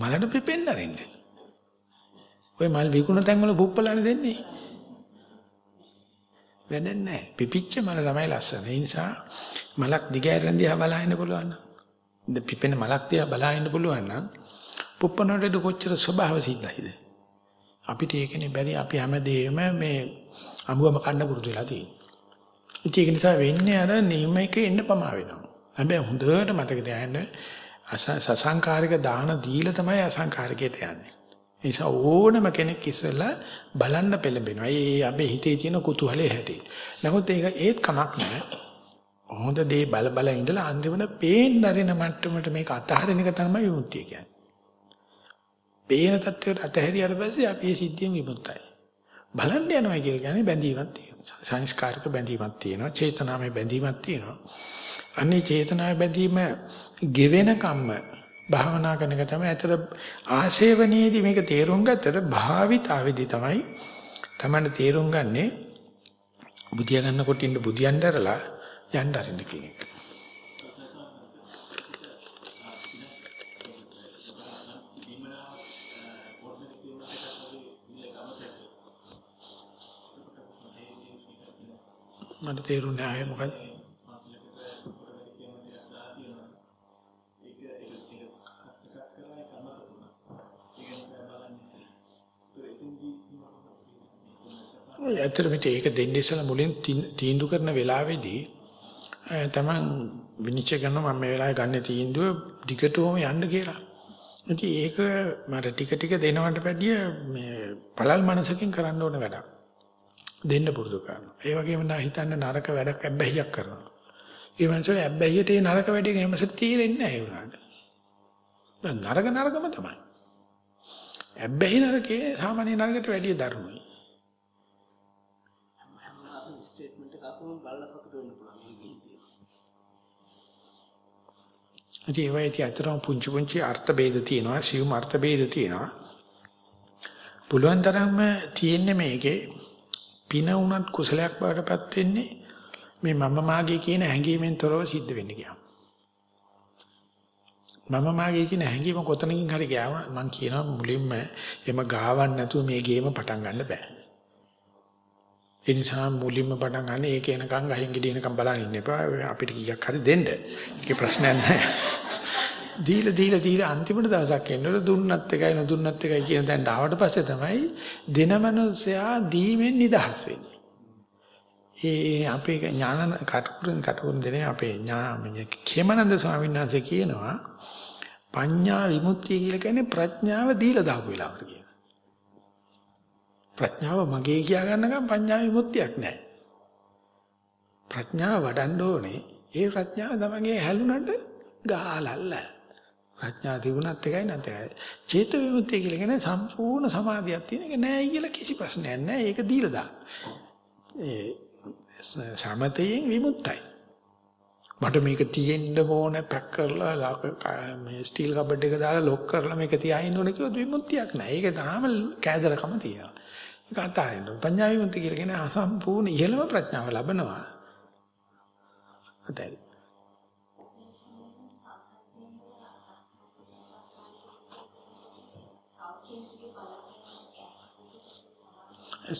මලට පිපෙන්න අරින්නේ. ඔය මල් විකුණ තැන් වල පුප්පලානේ දෙන්නේ. වැඩක් නැහැ. පිපිච්ච මල තමයි ලස්සන. ඒ නිසා මලක් දිගෑරෙන් දිහා බලහින්න පුළුවන් නම් ද පිපෙන මලක් දිහා බලහින්න පුළුවන් නම් පුප්පනට කොච්චර ස්වභාව සිද්ධයිද? අපිට ඒකනේ බැරි අපි හැමදේම මේ අඹුවම කන්න පුරුදු වෙලා තියෙන්නේ. ඒක නිසා වෙන්නේ අර නියමයක එන්න පමා වෙනවා. හැබැයි හොඳට මතක තියාගන්න සසංකාරික දාන දීලා තමයි අසංකාරිකයට යන්නේ. ඒ නිසා ඕනම කෙනෙක් ඉස්සෙල්ලා බලන්න පෙළඹෙනවා. ඒ අපේ හිතේ තියෙන කුතුහලයේ හැටි. නමුත් ඒක ඒත් කමක් නැහැ. හොඳ දේ බල බල ඉඳලා අන්තිමට පේන්න අරින මට්ටමට මේක අතහරින එක තමයි විමුක්තිය කියන්නේ. පේන තත්ත්වයට අතහැරියට පස්සේ අපි මේ සිද්ධියෙන් විමුක්තයි. බලන්න යනවා කියන්නේ බැඳීමක් තියෙනවා. සංස්කාරක බැඳීමක් තියෙනවා. චේතනාමය බැඳීමක් තියෙනවා. අන්නේ චේතනාවේ බැඳීම ගෙවෙන කම්ම භාවනා කරන එක තමයි අතර ආශේවනයේදී මේක තේරුම් ගත්තට භාවිතාවේදී තමයි තමන්න තේරුම් ගන්නේ බුදියා ගන්නකොට ඉන්න බුදියන් දැරලා යන්න අරින්න කියන එක. මට තේරුණේ ආයේ මොකද? ඔය ඇත්තට මේක ඒක දෙන්නේ ඉස්සලා මුලින් තීන්දුව කරන වෙලාවේදී තමන් විනිශ්චය කරනවා මම මේ වෙලාවේ ගන්න තීන්දුව දිගටම යන්න කියලා. ඉතින් ඒක මට ටික ටික දෙනවට වැඩිය මේ පළල් මනසකින් කරන්න ඕන වැඩක්. දෙන්න පුරුදු කරනවා. ඒ වගේම නා හිතන්න නරක වැඩක් අබ්බැහියක් කරනවා. ඒ මනසේ අබ්බැහියට ඒ නරක වැඩේ ගෙමසට තීරෙන්නේ නැහැ ඒ උනාට. නරක නරකම තමයි. අබ්බැහි නරකේ සාමාන්‍ය නරකට වැඩිය දරුණුයි. ඉතින් ඒ වගේ අතරම පුංචි පුංචි අර්ථ ભેද තියෙනවා, සියුම් අර්ථ ભેද තියෙනවා. පුළුවන් තරම්ම තියෙන්නේ මේකේ පින උනත් කුසලයක් බවටපත් වෙන්නේ මේ මම මාගේ කියන හැඟීමෙන් තොරව සිද්ධ වෙන්න ගියාම. මම මාගේ කියන හැඟීම කොතනකින් හරි ගියාම මම කියනවා මුලින්ම එම ගාවන් නැතුව මේ ගේම පටන් ගන්න බෑ. ඒ නිසා මුලින්ම පටන් ගන්න ඒක එනකන් ගහින් ගෙඩියනකම් බලන් ඉන්න එපා. අපිට කීයක් හරි දෙන්න. ඒකේ ප්‍රශ්නයක් නැහැ. දීලා දීලා දීලා අන්තිමට දවසක් එන්නකොට දුන්නත් එකයි නොදුන්නත් එකයි කියන තැනට ආවට පස්සේ තමයි දෙන මනුස්සයා දීමෙන් නිදහස් වෙන්නේ. ඒ අපේ ඥාන කටුකුරුන් කටුකුරුන් දෙනේ අපේ ඥාන කේමනන්ද ස්වාමීන් වහන්සේ කියනවා පඤ්ඤා විමුක්තිය කියලා කියන්නේ ප්‍රඥාව දීලා දාපු වෙලාවට කියන. ප්‍රඥාව මගේ කියා ගන්නකම් පඤ්ඤා විමුක්තියක් නැහැ. ප්‍රඥාව වඩන්න ඕනේ. ඒ ප්‍රඥාව තමගේ හැලුනට ගාලල්ල. ප්‍රඥා තිබුණත් එකයි නැත් එකයි. චේතු විමුක්තිය කියලා කියන්නේ සම්පූර්ණ සමාධියක් තියෙන එක නෑ කියලා කිසි ප්‍රශ්නයක් නෑ. ඒක දීලා දාන්න. ඒ සමතයෙන් විමුක්තයි. මට මේක තියෙන්න ඕන පැක් කරලා මේ ස්ටීල් කබඩ් එක දාලා ලොක් කරලා මේක තියාගෙන ඕන කිව්වොත් විමුක්තියක් නෑ. ඒක තාම කෑදරකම තියෙනවා. ඒක අතාරින්න. පඤ්ඤා විමුක්තිය කියලා කියන්නේ අසම්පූර්ණ ඉහළම ප්‍රඥාව ලබනවා. අතයි.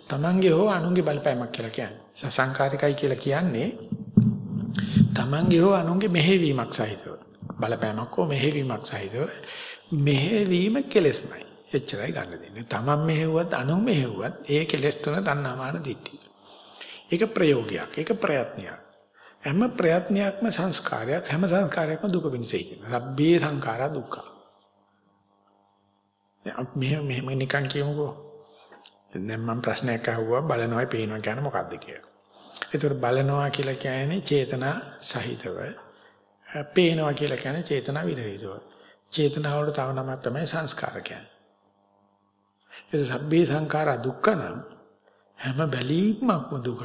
තමන්ගේ හෝ අනුන්ගේ බලපෑමක් කියලා කියන්නේ. සසංකාරිකයි කියලා කියන්නේ තමන්ගේ හෝ අනුන්ගේ මෙහෙවීමක් සහිතව. බලපෑමක් හෝ මෙහෙවීමක් සහිතව මෙහෙවීම කෙලෙස්මයි. එච්චරයි ගන්න දෙන්නේ. තමන් මෙහෙවුවත් අනුන් මෙහෙවුවත් ඒ කෙලෙස් තුන තණ්හාමාන දිට්ඨිය. ඒක ප්‍රයෝගයක්. ඒක ප්‍රයත්නයක්. හැම ප්‍රයත්නයක්ම සංස්කාරයක් හැම සංස්කාරයක්ම දුක පිණිසයි කියනවා. සබ්බේ සංඛාරා දුක්ඛ. මෙහෙම මෙහෙම නිකන් කියමුකෝ. දැන් මම ප්‍රශ්නයක් අහුවා බලනවායි පේනවා කියන්නේ මොකද්ද කියලා. ඒතකොට බලනවා කියලා කියන්නේ චේතනා සහිතව. පේනවා කියලා කියන්නේ චේතනා විරහිතව. චේතනාවල තව නමක් තමයි සංස්කාර කියන්නේ. ඒ සබ්බේ සංඛාරා දුක්ඛ නම් හැම බැලීමක්ම දුකක්.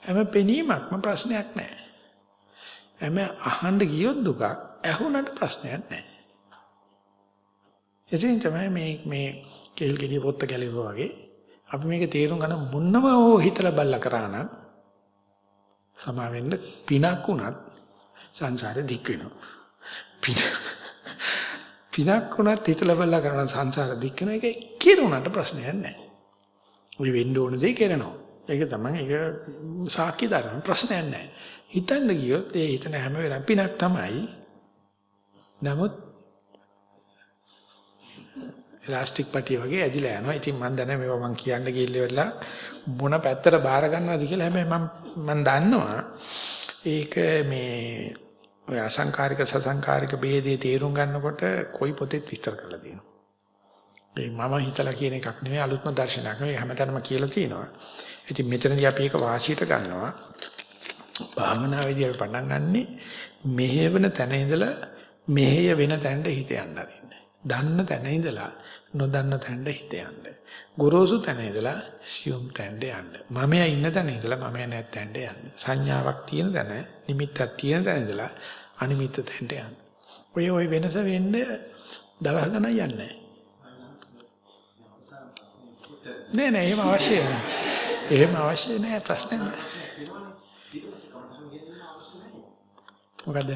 හැම පෙනීමක්ම ප්‍රශ්නයක් නැහැ. හැම අහන්න ගියොත් දුකක්, ඇහුණට ප්‍රශ්නයක් නැහැ. එදින තමයි මේ මේ කේල් ගෙඩිය පොත්ත ගැලෙවුවා වගේ අපි මේක තේරුම් ගන්න මොන්නම හෝ හිතලා බල්ලා කරා නම් සමා වෙන්න පිනක් උනත් සංසාරේ දික් වෙනවා. පින පිනක් උනත් හිතලා බල්ලා කරන සංසාර දික් වෙන එක කිරුණාට ප්‍රශ්නයක් නැහැ. ඔය වෙන්න ඕන දේ කරනවා. ඒක තමයි ඒක සාක්ෂි දරන ප්‍රශ්නයක් නැහැ. හිතන්න ගියොත් ඒ හිතන හැම වෙලාවෙම පිනක් තමයි. නමුත් ඉලාස්ටික් පටිය වගේ ඇදිලා යනවා. ඉතින් මම දන්නේ මේවා මම කියන්න ගිහිල්ලා මොන පැත්තට බාර ගන්නවද කියලා. හැබැයි මම මම දන්නවා ඒක මේ ඔය අසංකාරික සසංකාරික ભેදේ තේරුම් ගන්නකොට කොයි පොතෙත් විස්තර කරලා තියෙනවා. ඒ මම හිතලා කියන එකක් නෙවෙයි අලුත්ම දර්ශනයක් නෙවෙයි හැමතැනම කියලා තියෙනවා. ඉතින් මෙතනදී අපි ඒක වාසියට ගන්නවා. භාවනාවේදී අපි පටන් ගන්නෙ මෙහෙවන තැන ඉඳලා මෙහෙය වෙන තැනට හිත යන්න දන්න තැන ඉඳලා නොදන්න තැනට හිත යන්න. ගොරෝසු තැන ඉඳලා සියුම් තැනට යන්න. මමයා ඉන්න තැන ඉඳලා මමයා නැත් තැනට යන්න. සංඥාවක් තියෙන තැන, නිමිත්තක් තියෙන තැන ඉඳලා අනිමිත්ත තැනට යන්න. ඔය ඔය වෙනස වෙන්නේ දවස් ගණන් යන්නේ නෑ නෑ එහෙම අවශ්‍ය නෑ. එහෙම අවශ්‍ය නෑ ප්‍රශ්නේ නෑ. මොකද?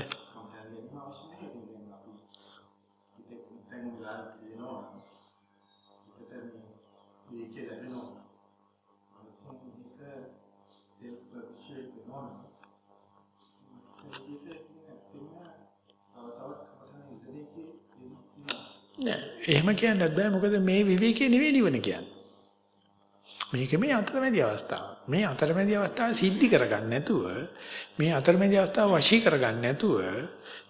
එහෙම කියන්නත් බෑ මොකද මේ විවේකයේ නෙවෙයි නිවන කියන්නේ. මේක මේ අතරමැදි අවස්ථාව. මේ අතරමැදි අවස්ථාව සිද්ධි කරගන්න නැතුව මේ අතරමැදි අවස්ථාව වශී කරගන්න නැතුව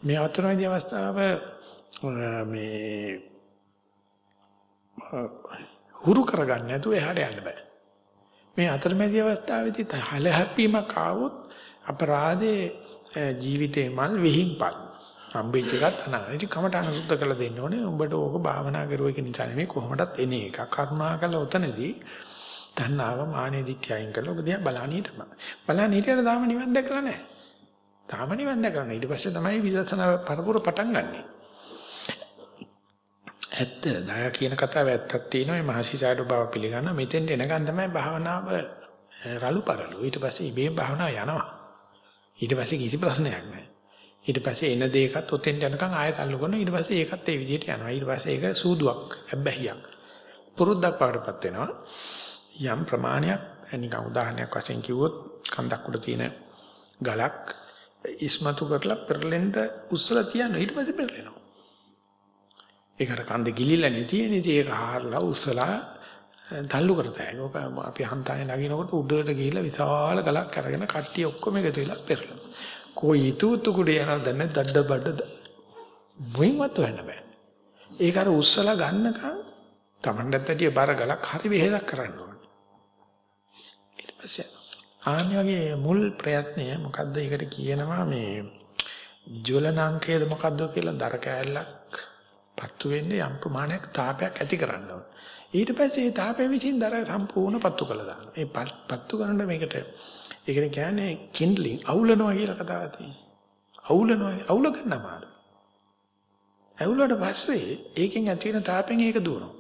මේ අතරමැදි අවස්ථාව මේ හුරු කරගන්න නැතුව එහාට යන්න බෑ. මේ අතරමැදි අවස්ථාවේදී හල හැප්පීමක් ආවොත් අපරාධේ ජීවිතේ මල් විහිම්පත්. හම්බෙච්ච එකත් අනා. ඉතින් කමට අනුසුද්ධ කරලා දෙන්න ඕනේ. උඹට ඕක භාවනා කරුව එක නිසා නෙමෙයි කොහොමදත් එන එක. කරුණාකර උතනදී තණ්හාව මානෙ දික්කයන් කරලා ඔබ දිහා බලන්න හිටපන්. බලන්න හිටියට තාම නිවන් දැකලා නැහැ. තාම නිවන් දැකලා නැහැ. ඊට පස්සේ තමයි විදර්ශනා පරපුර පටන් ගන්නෙ. ඇත්ත දයා කියන කතාව ඇත්තක් තියෙනවා. මේ මහසිසාරද බව පිළිගන්න. මෙතෙන්ට එනකන් තමයි භාවනාව රළු පරළු. ඊට පස්සේ ඉබේම භාවනාව යනවා. ඊට පස්සේ කිසි ප්‍රශ්නයක් නැහැ. ඊට පස්සේ එන දෙයකත් ඔතෙන් යනකම් ආයෙත් අල්ල කරනවා. ඊට පස්සේ ඒකත් ඒ විදිහට යනවා. ඊට පස්සේ ඒක සූදුවක් හැබැයික් පුරුද්දක් පාඩපත් වෙනවා. යම් ප්‍රමාණයක් නිකන් උදාහරණයක් වශයෙන් කිව්වොත් කන්දක් උඩ තියෙන ගලක් ඉස්මතු කරලා පෙරලෙන්න උස්සලා තියනවා ඊට පස්සේ පෙරලෙනවා. ඒකට කන්ද ගිලිලා නේ තියෙන්නේ ඒක හාරලා උස්සලා තල්ලු කරතයි ඕක අපි හන්තානේ නගිනකොට උඩට ගිහිල්ලා විශාල ගලක් අරගෙන කට්ටිය ඔක්කොම එකතු වෙලා පෙරලනවා. කොයි තුතු කුඩේ යනවද නැත්නම් දඩ බඩ මුයින්වත් වෙන්න බෑ. ඒක අර උස්සලා ගන්නකම් Tamanටත් ඇටිය බර ගලක් හරි වෙහෙසක් කරන්න ඕනේ. ඊට පස්සේ ආන්නේ වගේ මුල් ප්‍රයත්නය මොකද්ද ඒකට කියනවා මේ ජවලනාංකයද මොකද්ද කියලා දර කෑල්ලක් පත්තු වෙන්නේ යම් ප්‍රමාණයක් තාපයක් ඇති කරන්න ඕනේ. ඊට පස්සේ ඒ තාපය විසින් දර සම්පූර්ණ පත්තු කළා දානවා. ඒ පත්තු කරන මේකට ඒකනේ කියන්නේ කින්ඩ්ලින් අවුලනවා කියලා කතාවක් තියෙනවා. අවුලනවා අවුල ගන්න අමාරුයි. අවුලට පස්සේ ඒකෙන් ඇති වෙන තාපෙන් ඒක දුවනවා.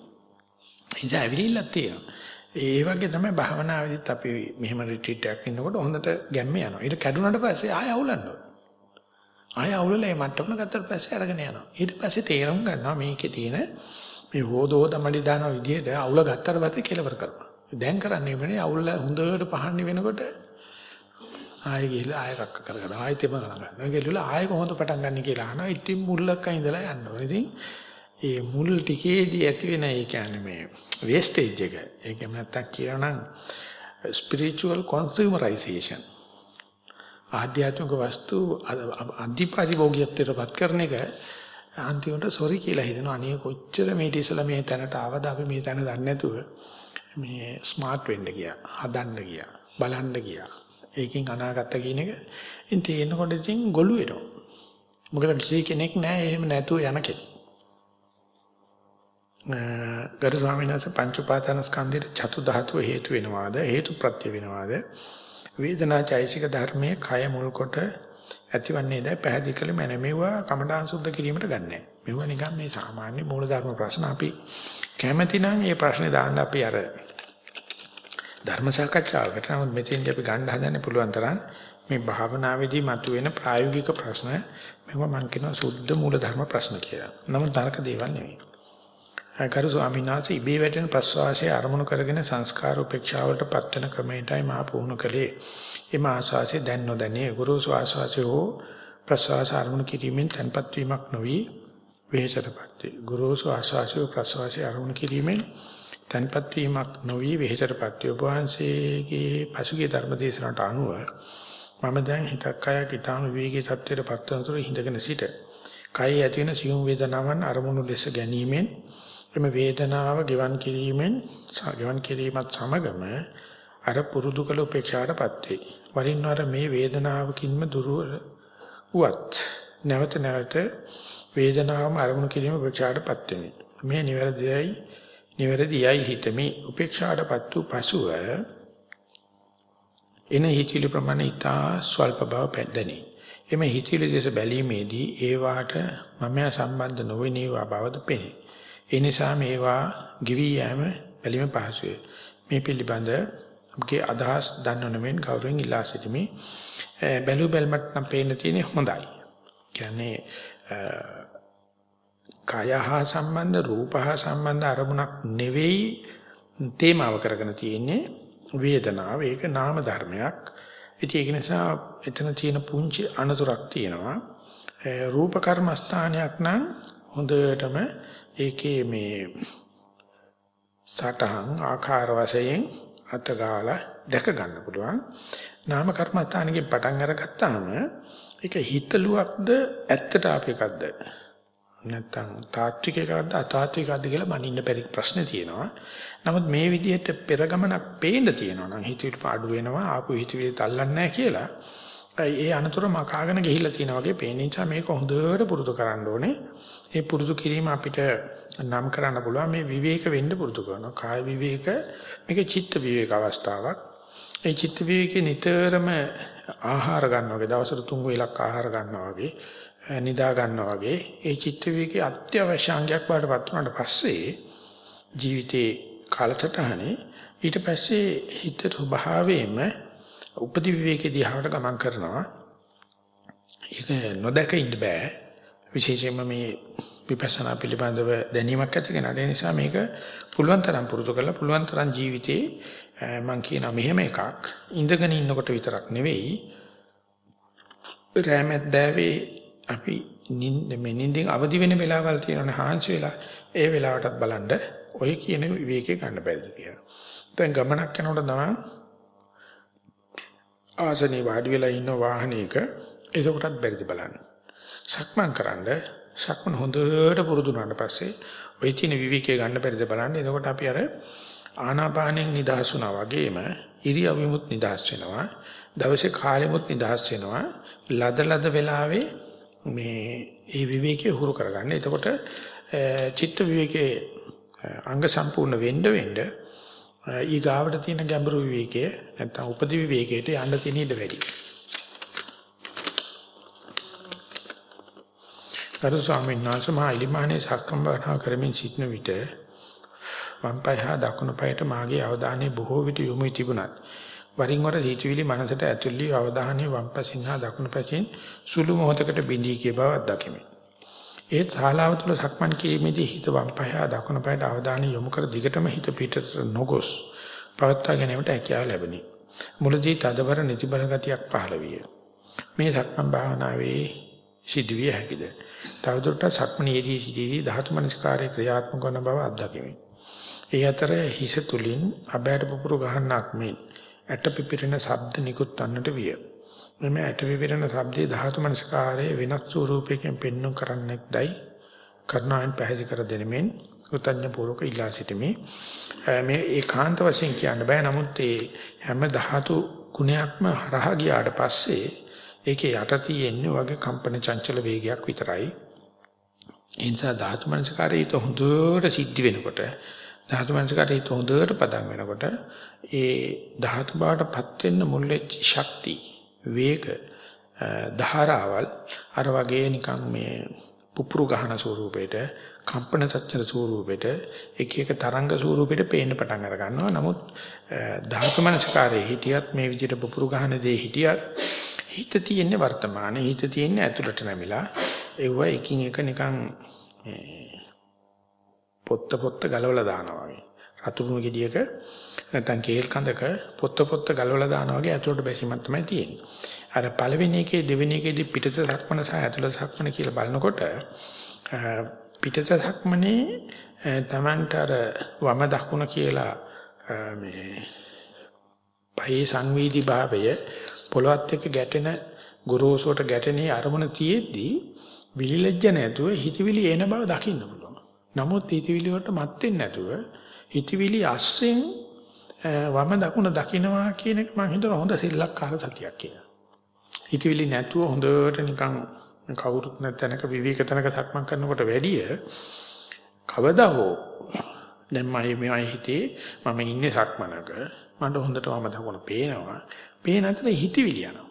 ඒ නිසා ඇවිලිල්ලක් තියෙනවා. ඒ වගේ තමයි භාවනාවේදීත් අපි මෙහෙම රිට්‍රීට් එකක් ඉන්නකොට හොඳට ගැම්ම යනවා. ඊට කැඩුනට පස්සේ ආය අවුලන්න ඕන. ආය අවුලලා මේ මට්ටමන ගත්තට පස්සේ අරගෙන යනවා. ඊට පස්සේ තේරුම් ගන්නවා මේකේ තියෙන මේ හොදෝ තමලි දාන විදිහට අවුල ගත්තට පස්සේ කෙලවර කරනවා. දැන් කරන්නේ මොනේ අවුල හොඳට පහන්න වෙනකොට ආයෙ ගිහලා ආයෙ කක්ක කරගෙන ආයෙත් එම ගන්නවා. ගිහලා ආයෙ කොහොමද පටන් ගන්න කියලා අහනවා. ඉතින් මුල්ලක ඉඳලා යන්න ඕනේ. ඉතින් ඒ මුල් ටිකේදී ඇති වෙන ඒ කියන්නේ මේ වේස්ටේජ් එක. ඒක නැත්තම් කියනනම් spiritual consumerization. ආධ්‍යාත්මික වස්තු අධිපරිභෝගීත්වයට පත් කරන එක අන්තිමට සොරි කියලා හිතනවා. අනේ කොච්චර මේ ඉතිසලා මේ තැනට ආවද අපි මේ තැන දන්නේ නැතුව මේ ස්මාර්ට් වෙන්න ගියා. හදන්න ගියා. බලන්න ගියා. ඒකෙන් අනාගත කියන එක ඉතින් තේරෙනකොට ඉතින් ගොළු වෙනවා. මොකද කිසි කෙනෙක් නැහැ එහෙම නැතුව යන කෙනෙක්. ගරු ස්වාමීන් වහන්සේ පංච උපාදාන ස්කන්ධයේ චතු ධාතුව හේතු වෙනවාද හේතු ප්‍රත්‍ය වෙනවාද වේදනා චෛසික ධර්මයේ කය මුල් කොට ඇතිවන්නේ දැයි පැහැදිලි කළ මැන මෙවුවා කමඨාන් සුද්ධ කිරීමට ගන්නෑ. මෙවුවා නිකන් මේ සාමාන්‍ය මූල ධර්ම ප්‍රශ්න අපි කැමැති නම් මේ ප්‍රශ්නේ දාන්න අපි අර ධර්ම සාකච්ඡාවකට නමුත් මෙතෙන්දී අපි ගන්න හදන්නේ පුළුවන් තරම් මේ භාවනාවේදී මතුවෙන ප්‍රායෝගික ප්‍රශ්න මේවා මම කියනවා සුද්ධ මූල ධර්ම ප්‍රශ්න කියලා. නමුත් තරක දේවල් නෙවෙයි. අකරු ස්වාමීන් වහන්සේ ඉබේ වැටෙන ප්‍රස්වාසයේ අරමුණු කරගෙන සංස්කාර උපේක්ෂාවලට පත්වන ක්‍රමයටයි මා පුහුණු කළේ. එම ආස්වාසිය දැන් නොදැනේ ගුරු ස්වාස්වාසය හෝ ප්‍රස්වාස අරමුණු කිරීමෙන් තන්පත් වීමක් නොවි වෙහෙසටපත් වේ. ගුරු ස්වාස්වාසය ප්‍රස්වාසය අරමුණු කිරීමෙන් තන්පත් වීමක් නොවි වෙහෙසටපත් වේ. ඔබ වහන්සේගේ පසුගිය ධර්ම දේශනාවට අනුව මම දැන් හිතක් කයක් ඊටාම විවේකී තත්ත්වයට පත්වනතුරු හිඳගෙන සිට කය ඇති වෙන සියුම් වේදනාවන් අරමුණු ලෙස ගැනීමෙන් එම වේදනාව ගෙවන් කිරීමෙන් ගෙවන් කිරීමත් සමගම අර පුරුදු කළ උපේක්ෂාටපත් වේ. වරින් වර මේ වේදනාවකින්ම දුරව උවත් නැවත නැවත වේදනාවම අරමුණු කිරීම උපේක්ෂාටපත් වෙමි. මේ නිවැරදියයි නිවැරදියයි හිතමි. උපේක්ෂාටපත් වූ පසුව එන හිතිලි ප්‍රමාණය ඉතා ස්වල්ප බව පැද්දෙනි. එම හිතිලි දෙස බැලීමේදී ඒ වාට මම සම්බන්ධ නොවෙනේවා බවද පෙනේ. ඒ නිසා මේවා ගිවි යෑම බැලීම පහසුවේ. මේ පිළිබඳ අපගේ අදහස් දන්නව නෙමෙයි ගෞරවයෙන් ඉල්ලා සිටිමි. බැලු බැලමට නම් පේන්න තියෙන්නේ හොඳයි. කියන්නේ කය හා සම්බන්ධ රූප හා සම්බන්ධ අරමුණක් නෙවෙයි තේමාව කරගෙන තියෙන්නේ වේදනාව. ඒක නාම ධර්මයක්. ඉතින් ඒක නිසා එතන තියෙන පුංචි අනතුරක් තියෙනවා. රූප කර්මස්ථානයක් නම් හොඳටම ඒකේ මේ සටහන් ආකාර වශයෙන් අතගාලා දැක ගන්න පුළුවන්. නාම කර්මස්ථානකින් පටන් අරගත්තාම ඒක හිතලුවක්ද ඇත්තට අපේකක්ද නැත්තම් තාත්වික එකක්ද අතාත්වික එකක්ද කියලා මනින්න බැරි ප්‍රශ්න තියෙනවා. නමුත් මේ විදිහට පෙර ගමනක් පේන්න තියෙනවා නම් හිතවිලි පාඩු වෙනවා ආපු හිතවිලි තල්ලන්නේ නැහැ කියලා. ඒ අනතුර මකාගෙන ගිහිල්ලා තියෙනා වගේ පේන නිසා මේක හොඳට පුරුදු කරන්න ඕනේ. ඒ පුරුදු කිරීම අපිට නම් කරන්න පුළුවන් මේ විවේක වෙන්න පුරුදු කරනවා. කාය විවේක මේක චිත්ත විවේක අවස්ථාවක්. ඒ චිත්ත විවේකේ නිතරම ආහාර ගන්නවා වගේ දවසට තුන් වේලක් ආහාර ගන්නවා වගේ නිදා ගන්නවා වගේ ඒ චිත්ත විවේකේ අත්‍යවශ්‍ය අංගයක් බාටපත් වුණාට පස්සේ ජීවිතේ කාලසටහනේ ඊට පස්සේ හිත ස්වභාවයෙන්ම උපදි විවේකේ දිහාට ගමන් කරනවා. ඒක නොදක ඉන්න බෑ. විශේෂයෙන්ම මේ විපස්සනා පිළිබඳව දැනීමක් ඇති කෙනාට ඒ නිසා මේක පුළුවන් තරම් පුරුදු කරලා පුළුවන් තරම් ජීවිතේ මම කියනවා මෙහෙම එකක් ඉඳගෙන ඉන්නකොට විතරක් නෙවෙයි රැමැද්දාවේ අපි මේ නිින්දෙන් අවදි වෙන වෙලාවල් තියෙනවනේ හාන්සි වෙලා ඒ වෙලාවටත් බලන්න ඔය කියන විවේකේ ගන්න බැරිද කියලා. දැන් ගමනක් යනකොට තමයි ආසනේ වාඩි වෙලා ඉන්න වාහනයක එතකොටත් බැරිද බලන්න. සක්මන් කරන්න සක්මන් හොඳට පුරුදු වුණාට පස්සේ ওই තියෙන විවේකයේ ගන්න බැරිද බලන්න. එතකොට අපි අර ආනාපානෙන් නිදහස් වුණා වගේම ඉරියව්වෙමුත් නිදහස් වෙනවා. දවසේ කාලෙමුත් නිදහස් වෙනවා. ලද ලද වෙලාවේ මේ ඒ විවේකයේ හුරු කරගන්න. එතකොට චිත්ත විවේකයේ අංග සම්පූර්ණ වෙන්න වෙන්න ඊගාවට තියෙන ගැඹුරු විවේකයේ නැත්නම් උපදි විවේකයට යන්න තියෙන ඉඩ වැඩි. ගරු ස්වාමීන් වහන්සේ මා ඉලිමානේ සක්කම් භාවනා කරමින් සිටින විට වම් පය හා දකුණු පයට මාගේ අවධානය බොහෝ විට යොමු තිබුණත් වරින් වර දීචවිලි මනසට ඇතුළේ අවධානය වම් පසින් හා දකුණු පසින් සුළු මොහොතකට බිඳී කිය බව අත්දැකීමි. ඒ ශාලාව තුළ සක්මන් කිරීමේදී හිත වම් පය හා දකුණු පයට අවධානය යොමු කර දිගටම හිත පිටට නොගොස් පවත්වා ගැනීමට හැකියාව ලැබුණි. මුලදී තදබර නිතිබර ගතියක් පහළ විය. මේ සක්මන් භාවනාවේ සිදුවිය හැකිද? තවදුරටත් සක්මනේදී සිටීදී ධාතු මනස්කාරයේ ක්‍රියාත්මක වන බව අත්දැකීමි. ඒ අතර හිස තුලින් අබෑට පුපුරු ගහන්නක් මෙන් ඇට පිපිරෙන ශබ්ද නිකුත් වන්නට විය. මෙම ඇට පිපිරෙන ශබ්දේ ධාතු මනස්කාරයේ වෙනස් ස්වරූපයකින් පෙන්වු කරන්නෙක්දයි කරුණාවෙන් පැහැදිලි කර දෙනෙමින් කෘතඥ පූර්වක ඉල්ලා සිටිමි. මේ ඒකාන්ත වශයෙන් කියන්න බෑ නමුත් ඒ හැම ධාතු ගුණයක්ම හරහා ගියාට පස්සේ ඒකේ යට තියෙන්නේ වගේ කම්පන චංචල වේගයක් විතරයි. ඒ නිසා ධාතු මනසකාරයේ හොඳට සිද්ධ වෙනකොට ධාතු මනසකාරයේ හොඳට පදම් වෙනකොට ඒ ධාතු බවටපත් වෙන්න මුල් වෙච්ච ශක්තිය වේග ධාරාවල් අර වගේ නිකන් මේ පුපුරු ගහන ස්වරූපෙට කම්පන සච්චර ස්වරූපෙට එක එක තරංග ස්වරූපෙට පේන්න පටන් අර ගන්නවා. නමුත් ධාතු මනසකාරයේ හිටියත් මේ විදිහට පුපුරු ගහන දේ හිටියත් හිත තියෙන්නේ වර්තමානයේ හිත තියෙන්නේ ඇතුළට නැමිලා ඒව එකින් එක නිකන් පොත්ත පොත්ත ගලවලා දානවා වගේ. රතුරුණු ගෙඩියක නැත්නම් කේල් කඳක පොත්ත පොත්ත ගලවලා දානවා වගේ ඇතුළට බැසීමක් තමයි තියෙන්නේ. අර පළවෙනි එකේ දෙවෙනි එකේදී පිටත සක්මන සහ ඇතුළත සක්මන කියලා බලනකොට පිටත සක්මනේ Tamanට අර වම දකුණ කියලා මේ පහේ සංවේදී භාවය පොළොවත් එක්ක ගැටෙන ගොරෝසුවට ගැටෙනේ අරමුණ තියෙද්දී විලිලැජ්ජ නැතුව හිතවිලි එන බව දකින්න පුළුවන්. නමුත් හිතවිලි වලට මත් වෙන්නේ නැතුව හිතවිලි අස්සෙන් වම දකුණ දකින්නවා කියන එක මම හිතන හොඳ සිල්ලක්කාර සතියක් කියලා. හිතවිලි නැතුව හොඳට නිකන් කවුරුත් නැතනක විවේක තැනක සක්මන් කරනකොට වැඩිය කවදා හෝ දැන් මම මේ හිතේ මම ඉන්නේ සක්මනක මට හොඳට වම දකුණ පේනවා. පේන අතර හිතවිලි යනවා.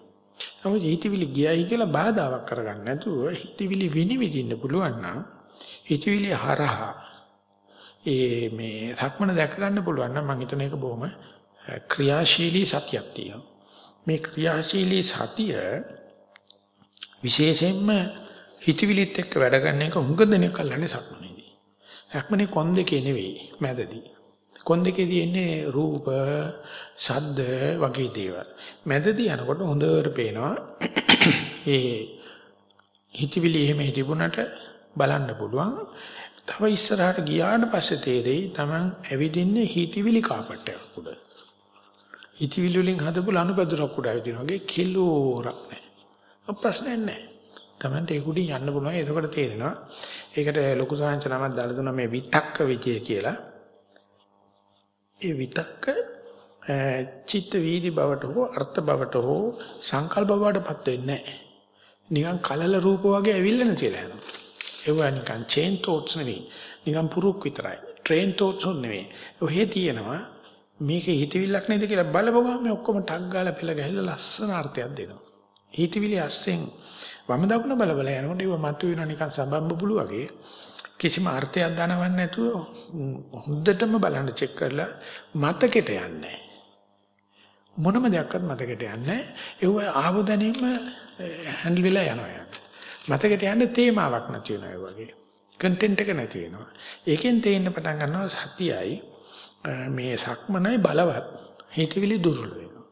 නමුත් හිතවිලි ගියයි කියලා බාධාවක් කරගන්න නැතුව හිතවිලි විනිවිදින්න පුළුවන් නම් හිතවිලි හරහා ඒ මේ සක්මන දැක ගන්න පුළුවන් නම් මම හිතන එක බොහොම ක්‍රියාශීලී සතියක් තියෙනවා. මේ ක්‍රියාශීලී සතිය විශේෂයෙන්ම හිතවිලිත් එක්ක වැඩ ගන්න එක හුඟ දෙනෙක් අල්ලන්නේ සක්මනේදී. සක්මනේ කොන් දෙකේ නෙවෙයි මැදදී. කොන් දෙකේ තියෙන්නේ රූප, ශබ්ද වගේ දේවල්. මැදදී යනකොට හොඳට පේනවා ඒ හිතවිලි එහෙම හිටිබුණට බලන්න පුළුවන්. තව ඉස්සරහට ගියාට පස්සේ තේරෙයි Taman ඇවිදින්නේ හිතවිලි කාපට්ටයක් උඩ. හිතවිලි වලින් හදපු ලනුපැදුරක් උඩ ඇවිදින වගේ කිලෝරක් නැහැ. ප්‍රශ්නයක් නැහැ. Tamante ඒක උඩින් යන්න පුළුවන්. එතකොට තේරෙනවා. ඒකට ලොකු සාංශ නමක් දාලා දුන්නා මේ විතක්ක විජය කියලා. ඒ විතක්ක චිත්ත වීදි බවට හෝ අර්ථ බවට හෝ සංකල්ප බවටපත් වෙන්නේ නැහැ. නිකන් කලල රූප වගේ ඇවිල්ලා නැතිලා යනවා. ඒවා නිකන් චේන් තෝට්ස් නෙවෙයි. නිකන් පුරුක් විතරයි. ට්‍රේන් තෝට්ස් නෙවෙයි. ඔහෙ තියෙනවා මේකේ හිතවිල්ලක් නේද කියලා බලපුවම මේ ඔක්කොම ටක් ගාලා පෙළ ගහලා ලස්සන අර්ථයක් දෙනවා. හිතවිලි අස්සෙන් වම දකුණ බල බල යනකොට ඒව මතුවෙන නිකන් සබම්බ පුළු වගේ කිසිම අර්ථයක් දනවන්නේ නැතුව හොඳටම බලන්න චෙක් කරලා මතකෙට යන්නේ මොනම දෙයක්වත් මතකෙට යන්නේ ඒව ආව දැනීම හැන්ඩල් වෙලා යනවා මතකෙට යන්නේ තේමාවක් නැති වෙනවා වගේ කන්ටෙන්ට් එක නැති වෙනවා ඒකෙන් තේින්න පටන් ගන්නවා සතියයි මේ සක්මනයි බලවත් හිතවිලි දුර්වල වෙනවා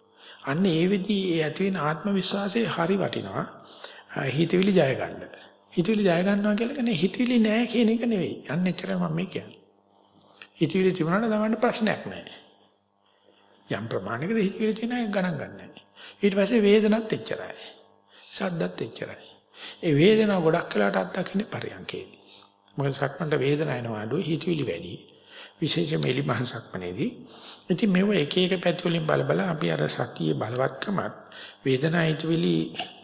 අන්න ඒ විදිහේ ඒ ඇති වෙන ආත්ම විශ්වාසය හරි වටිනවා හිතවිලි ජය ගන්න. හිතවිලි ජය ගන්නවා කියලා කියන්නේ හිතවිලි නෑ කියන එක නෙවෙයි. අන්න එච්චරයි මම මේ කියන්නේ. හිතවිලි තිබුණාට තමයි ප්‍රශ්නයක් නෑ. යම් ප්‍රමාණයකට හිතවිලි තියෙන එක ගණන් ගන්නෑ. ඊට පස්සේ වේදනත් එච්චරයි. සද්දත් එච්චරයි. ඒ වේදනාව ගොඩක් වෙලාට අත්දකින්නේ පරියන්කේදී. මොකද සක්මන්ට වේදනාව එනවා අඩුයි හිතවිලි වැඩි. විශේෂයෙන්ම එලි මහසක්මනේදී ඉතින් මේව එක එක පැති වලින් බල බල අපි අර සතියේ බලවත්කමත් වේදනා හිතවිලි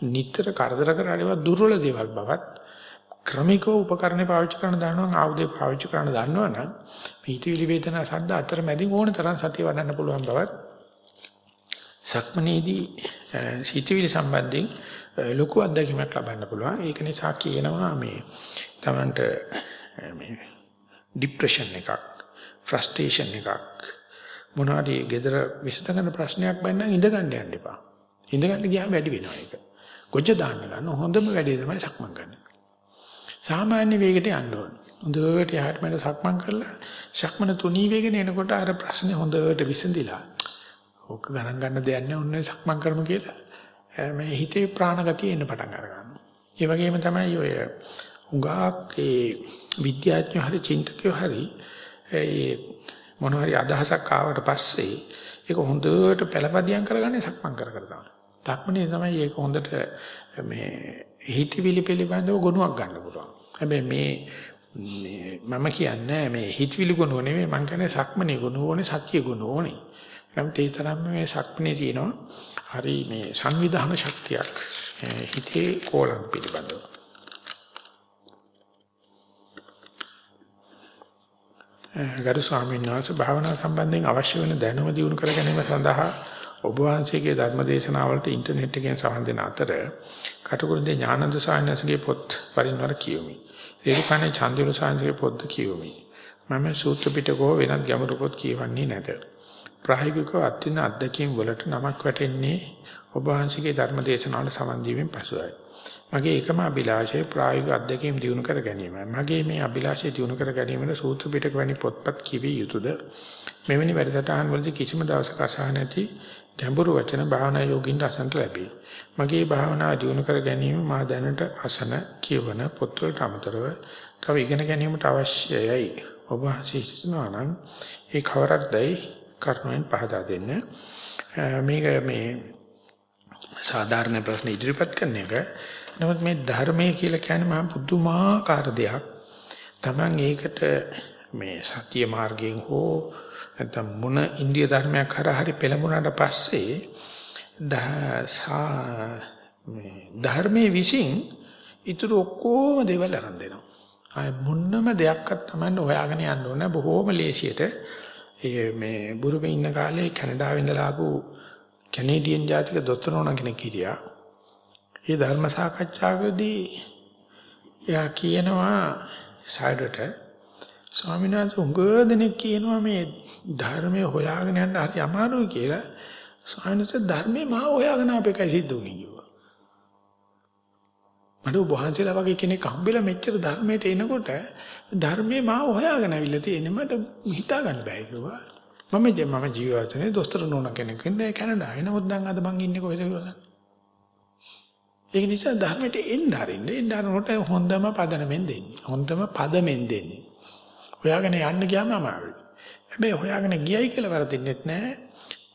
නිතර කරදර කරලා දුර්වල දේවල් බවත් ක්‍රමිකව උපකරණ පාවිච්චි කරන දන්නවා ආයුධය පාවිච්චි කරන දන්නවනම් මේ හිතවිලි වේදනා සද්ද අතර මැදින් ඕන තරම් සතිය වඩන්න පුළුවන් බවත් සක්මනේදී හිතවිලි සම්බන්ධයෙන් ලොකු අත්දැකීමක් ලබන්න පුළුවන් ඒක නිසා කියනවා මේ Tamanට මේ ડિප්‍රෙෂන් එකක් ෆ්‍රස්ට්‍රේෂන් එකක් මොනවාරි gedara විසඳගන්න ප්‍රශ්නයක් බැන්නම් ඉඳ ගන්න යන්න එපා. ඉඳ ගන්න ගියාම වැඩි වෙනවා ඒක. ගොජ්ජ දාන්න ගන්න හොඳම වැඩේ තමයි සක්මන් ගන්න. සාමාන්‍ය වේගයට යන්න ඕන. හොඳට යහට මට සක්මන් කරලා සක්මන තුනී වේගෙන එනකොට අර ප්‍රශ්නේ හොඳට විසඳිලා. ඕක ගණන් ගන්න දෙයක් නැහැ ඔන්නේ සක්මන් කරමු කියලා. මේ හිතේ ප්‍රාණගතිය එන්න පටන් අර ගන්නවා. ඒ වගේම තමයි ඔය උගාක් ඒ විද්‍යාඥයෝ හරි චින්තකයෝ හරි ඒ මොන හරි අදහසක් ආවට පස්සේ ඒක හොඳට පළපදියම් කරගන්නේ සක්මන් කර කර තමයි. ධක්මනේ තමයි ඒක හොඳට මේ හිතවිලි පිළිබඳව ගුණයක් ගන්න පුළුවන්. හැබැයි මේ මම කියන්නේ මේ හිතවිලි ගුණ නෙවෙයි මම කියන්නේ සක්මනේ ගුණ ඕනේ සත්‍ය ගුණ ඕනේ. නම් තේ තරම් මේ සක්මනේ තියෙනවා හරි මේ සංවිධාන ශක්තියක් හිතේ කෝලම් පිළිබඳව. ගරු ස්වාමීන් වහන්සේ භාවනා සම්බන්ධයෙන් අවශ්‍ය වෙන දැනුම දියුණු කර ගැනීම සඳහා ඔබ වහන්සේගේ ධර්ම දේශනාවලට ඉන්ටර්නෙට් එකෙන් සහන් දෙන අතර කටුකුරුන්දේ ඥානන්ද සායනස්ගේ පොත් පරිණවර කියුමි. ඒකපනේ චන්දිරු සායනස්ගේ පොත් කියුමි. මම සූත්‍ර පිටකෝ වෙනත් ගැඹුරු පොත් කියවන්නේ නැත. ප්‍රායෝගිකව අත්දින අත්දැකීම් වලට නමක් වැටෙන්නේ ඔබ වහන්සේගේ ධර්ම දේශනාවල සමන් දීමෙන් පසුයි. මගේ එකම අභිලාෂය ප්‍රායෝගික අධ්‍යක්ීම් දිනු කර ගැනීමයි. මගේ මේ අභිලාෂය දිනු කර ගැනීමට සූත්‍ර පිටක වැනි පොත්පත් කිවිය යුතුයද? මෙවැනි වැඩසටහන් වලදී කිසිම දවසක අසහ නැති ගැඹුරු වචන භාවනා යෝගින්ට අසන්ට ලැබේ. මගේ භාවනා දිනු කර ගැනීම මා දැනට අසන කියවන පොත්වලට අමතරව තව ඉගෙන ගැනීමට අවශ්‍යයි. ඔබ සිසිනවා නම් ඒ කවරක්දයි කර්මෙන් පහදා දෙන්න. මේක මේ සාධාරණ ප්‍රශ්න ඉදිරිපත් කරන එක නමුත් මේ ධර්මය කියලා කියන්නේ මහා පුදුමාකාර දෙයක්. Taman ඒකට මේ සත්‍ය මාර්ගයෙන් හෝ නැත්නම් මොන ඉන්දිය ධර්මයක් කරා හරි පෙළඹුණාට පස්සේ ධර්මයේ විසින් ඊටු ඔක්කොම දේවල් අරන් දෙනවා. ආය මොන්නම දෙයක්වත් Taman හොයාගෙන යන්න ඕන බොහෝම ලේසියට ඒ මේ බුරුමේ ඉන්න කාලේ කැනඩාවෙ ඉඳලා ආපු කැනේඩියන් ජාතික දොස්තර නෝනා කෙනෙක් හිටියා. ඒ ධර්ම සාකච්ඡාවේදී එයා කියනවා සයිඩට ස්වාමීන් වහන්සේ උඟ දෙනෙක් කියනවා මේ ධර්මයේ හොයාගෙන යන්න හරි අමාරුයි කියලා. ස්වාමීන් වහන්සේ ධර්මයේ මා හොයාගෙන අපේකයි සිද්ධ වුනේ කිව්වා. මට වහන්සේලා වගේ කෙනෙක් හම්බෙලා මෙච්චර ධර්මයට එනකොට ධර්මයේ මා හොයාගෙන අවිල්ල තියෙන්නේ මට හිතා ගන්න බෑ කිව්වා. මම මම ජීවිතේ දොස්තර නෝනා කෙනෙක් ඉන්නේ කැනඩාවේ. නමුත් දැන් අද මං ඉන්නේ කොහෙද කියලා. ඒක නිසා ධර්මයට එන්න හරින්න එන්න හරනකොට හොඳම පදනමෙන් දෙන්නේ. හොඳම පදමෙන් දෙන්නේ. හොයාගෙන යන්න ගියාම අමාරුයි. හැබැයි හොයාගෙන ගියයි කියලා වරදින්නෙත් නැහැ.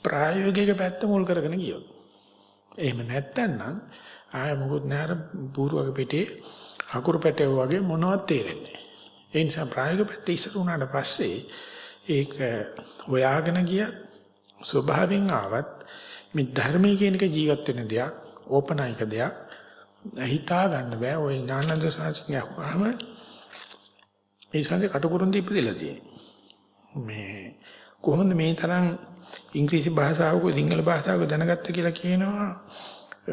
ප්‍රායෝගික පැත්ත මුල් කරගෙන ගියොත්. එහෙම නැත්තම් ආය මොකුත් නැහැ බූරුවගේ පිටේ අකුරු පැටව වගේ මොනවත් තේරෙන්නේ නැහැ. ඒ නිසා ප්‍රායෝගික පැත්තේ ඉස්සර වුණාට පස්සේ ඒක හොයාගෙන ගියත් ස්වභාවයෙන් ආවත් මේ ධර්මයේ කියන එක ජීවත් වෙන දෙයක්, ඕපනායක දෙයක් හිතා ගන්න බෑ. ওই ඥානන්ද සාසිකය අහුවාම මේ සංසේ කටුකුරුන් දීපදලා තියෙනවා. මේ කොහොමද මේ තරම් ඉංග්‍රීසි භාෂාවක සිංහල භාෂාවක දැනගත්ත කියලා කියනවා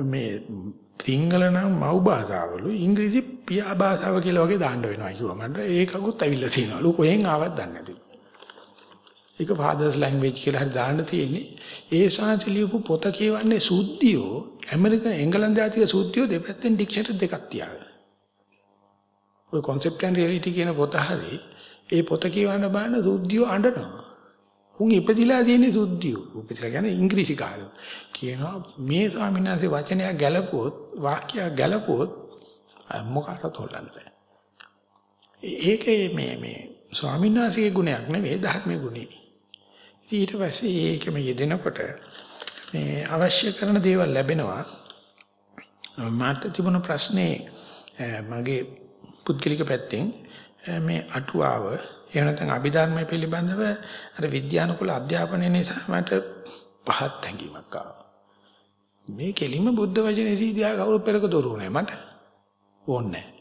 මේ සිංහල නම් මව් භාෂාවලු ඉංග්‍රීසි පියා භාෂාව කියලා වගේ දාන්න වෙනවා කිව්වා මට ඒකකුත් ඇවිල්ලා තියෙනවලු කොහෙන් ආවත් දන්නේ නැති. ඒක father's language කියලා හරි දාන්න තියෙන්නේ. ඒ සාංශ ලියපු පොත කියවන්නේ සුද්ධියෝ ඇමරිකන් එංගලන්ත ජාතික සුද්ධියෝ දෙපැත්තෙන් ඩික්ෂනරි දෙකක් තියාගෙන. ඔය concept and reality කියන පොත හරි ඒ පොත කියවන්න බලන සුද්ධියෝ අඬනවා. උන් ඉපදිලා තියෙන්නේ සුද්ධියෝ. උපදිලා කියන්නේ ඉංග්‍රීසි කාරයෝ. කියනවා මේ ස්වාමීන් වහන්සේ වචනයක් ගැලපුවොත් වාක්‍යයක් ගැලපුවොත් මොකකට හොල්ලන්න බෑ. ඒකේ මේ මේ ස්වාමීන් වහන්සේගේ ගුණයක් නෙවෙයි ධර්මයේ ගුණේ. ඊට පස්සේ ඒකම යෙදෙනකොට මේ අවශ්‍ය කරන දේවල් ලැබෙනවා. මට තිබුණ ප්‍රශ්නේ මගේ පුද්ගලික පැත්තෙන් මේ අටුවාව එහෙම නැත්නම් අභිධර්මයේ පිළිබඳව අර විද්‍යානුකූල අධ්‍යාපනය නිසා මට පහත් හැඟීමක් ආවා. මේ කෙලින්ම බුද්ධ වචනේ සීදියා කවුරු පෙරක දොරුනේ මට ඕනේ නැහැ.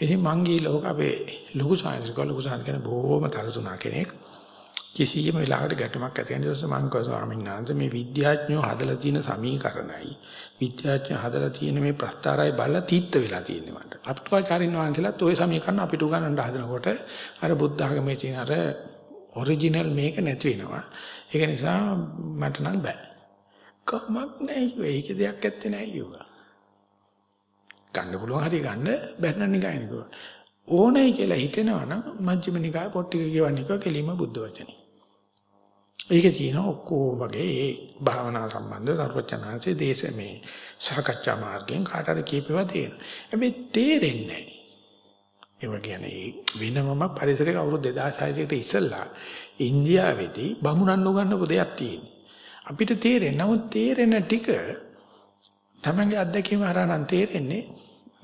ඉතින් මං ගිහලා ලෝක අපේ ලොකු සාහිත්‍යික ලොකු සාහිත්‍ය බොහොම තරසුණා කෙනෙක්. කිසියම් වෙලාවකට ගැටමක් ඇති වෙන නිසා මං කව ස්වාමීන් වහන්සේ මේ විද්‍යාඥයෝ හදලා තියෙන සමීකරණයි විද්‍යාඥයෝ හදලා තියෙන මේ ප්‍රස්තාරයි බලලා තීත්ත වෙලා තියෙන්නේ මට. අපතුආචාරින් වහන්සේලාත් ওই සමීකරණ අපිට උගන්වන්න හදනකොට අර බුද්ධ ආගමේ තියෙන අර ඔරිජිනල් මේක නැති වෙනවා. ඒක නිසා මට නම් බෑ. කමක් නැහැ. ඒකේ දෙයක් ඇත්තේ නැහැ කිව්වා. ගන්න පුළුවන් හරි ගන්න බැන්න නිකායනිකව. ඕනේ කියලා හිතෙනවා නම් මජ්ක්‍ධිම නිකාය පොට්ටික කියවන්නේ කෝ කෙලිම බුද්ධ වචනේ. ඒකේ තියෙන ඔක්කොම වගේ ඒ භාවනා සම්බන්ධ සර්වචනාංශයේ දේශ මේ සාකච්ඡා මාර්ගයෙන් කාටද කියපේවා තියෙනවා. හැබැයි තේරෙන්නේ නැහැ. ඒ වගේනේ වෙනමම පරිසරයක අවුරුදු 2600කට ඉස්සෙල්ලා ඉන්දියාවේදී බමුණන් උගන්නපු දෙයක් තියෙනවා. අපිට තේරෙන්නේ නමුත් තේරෙන ටික තමන්ගේ අත්දැකීම හරහා නම් තේරෙන්නේ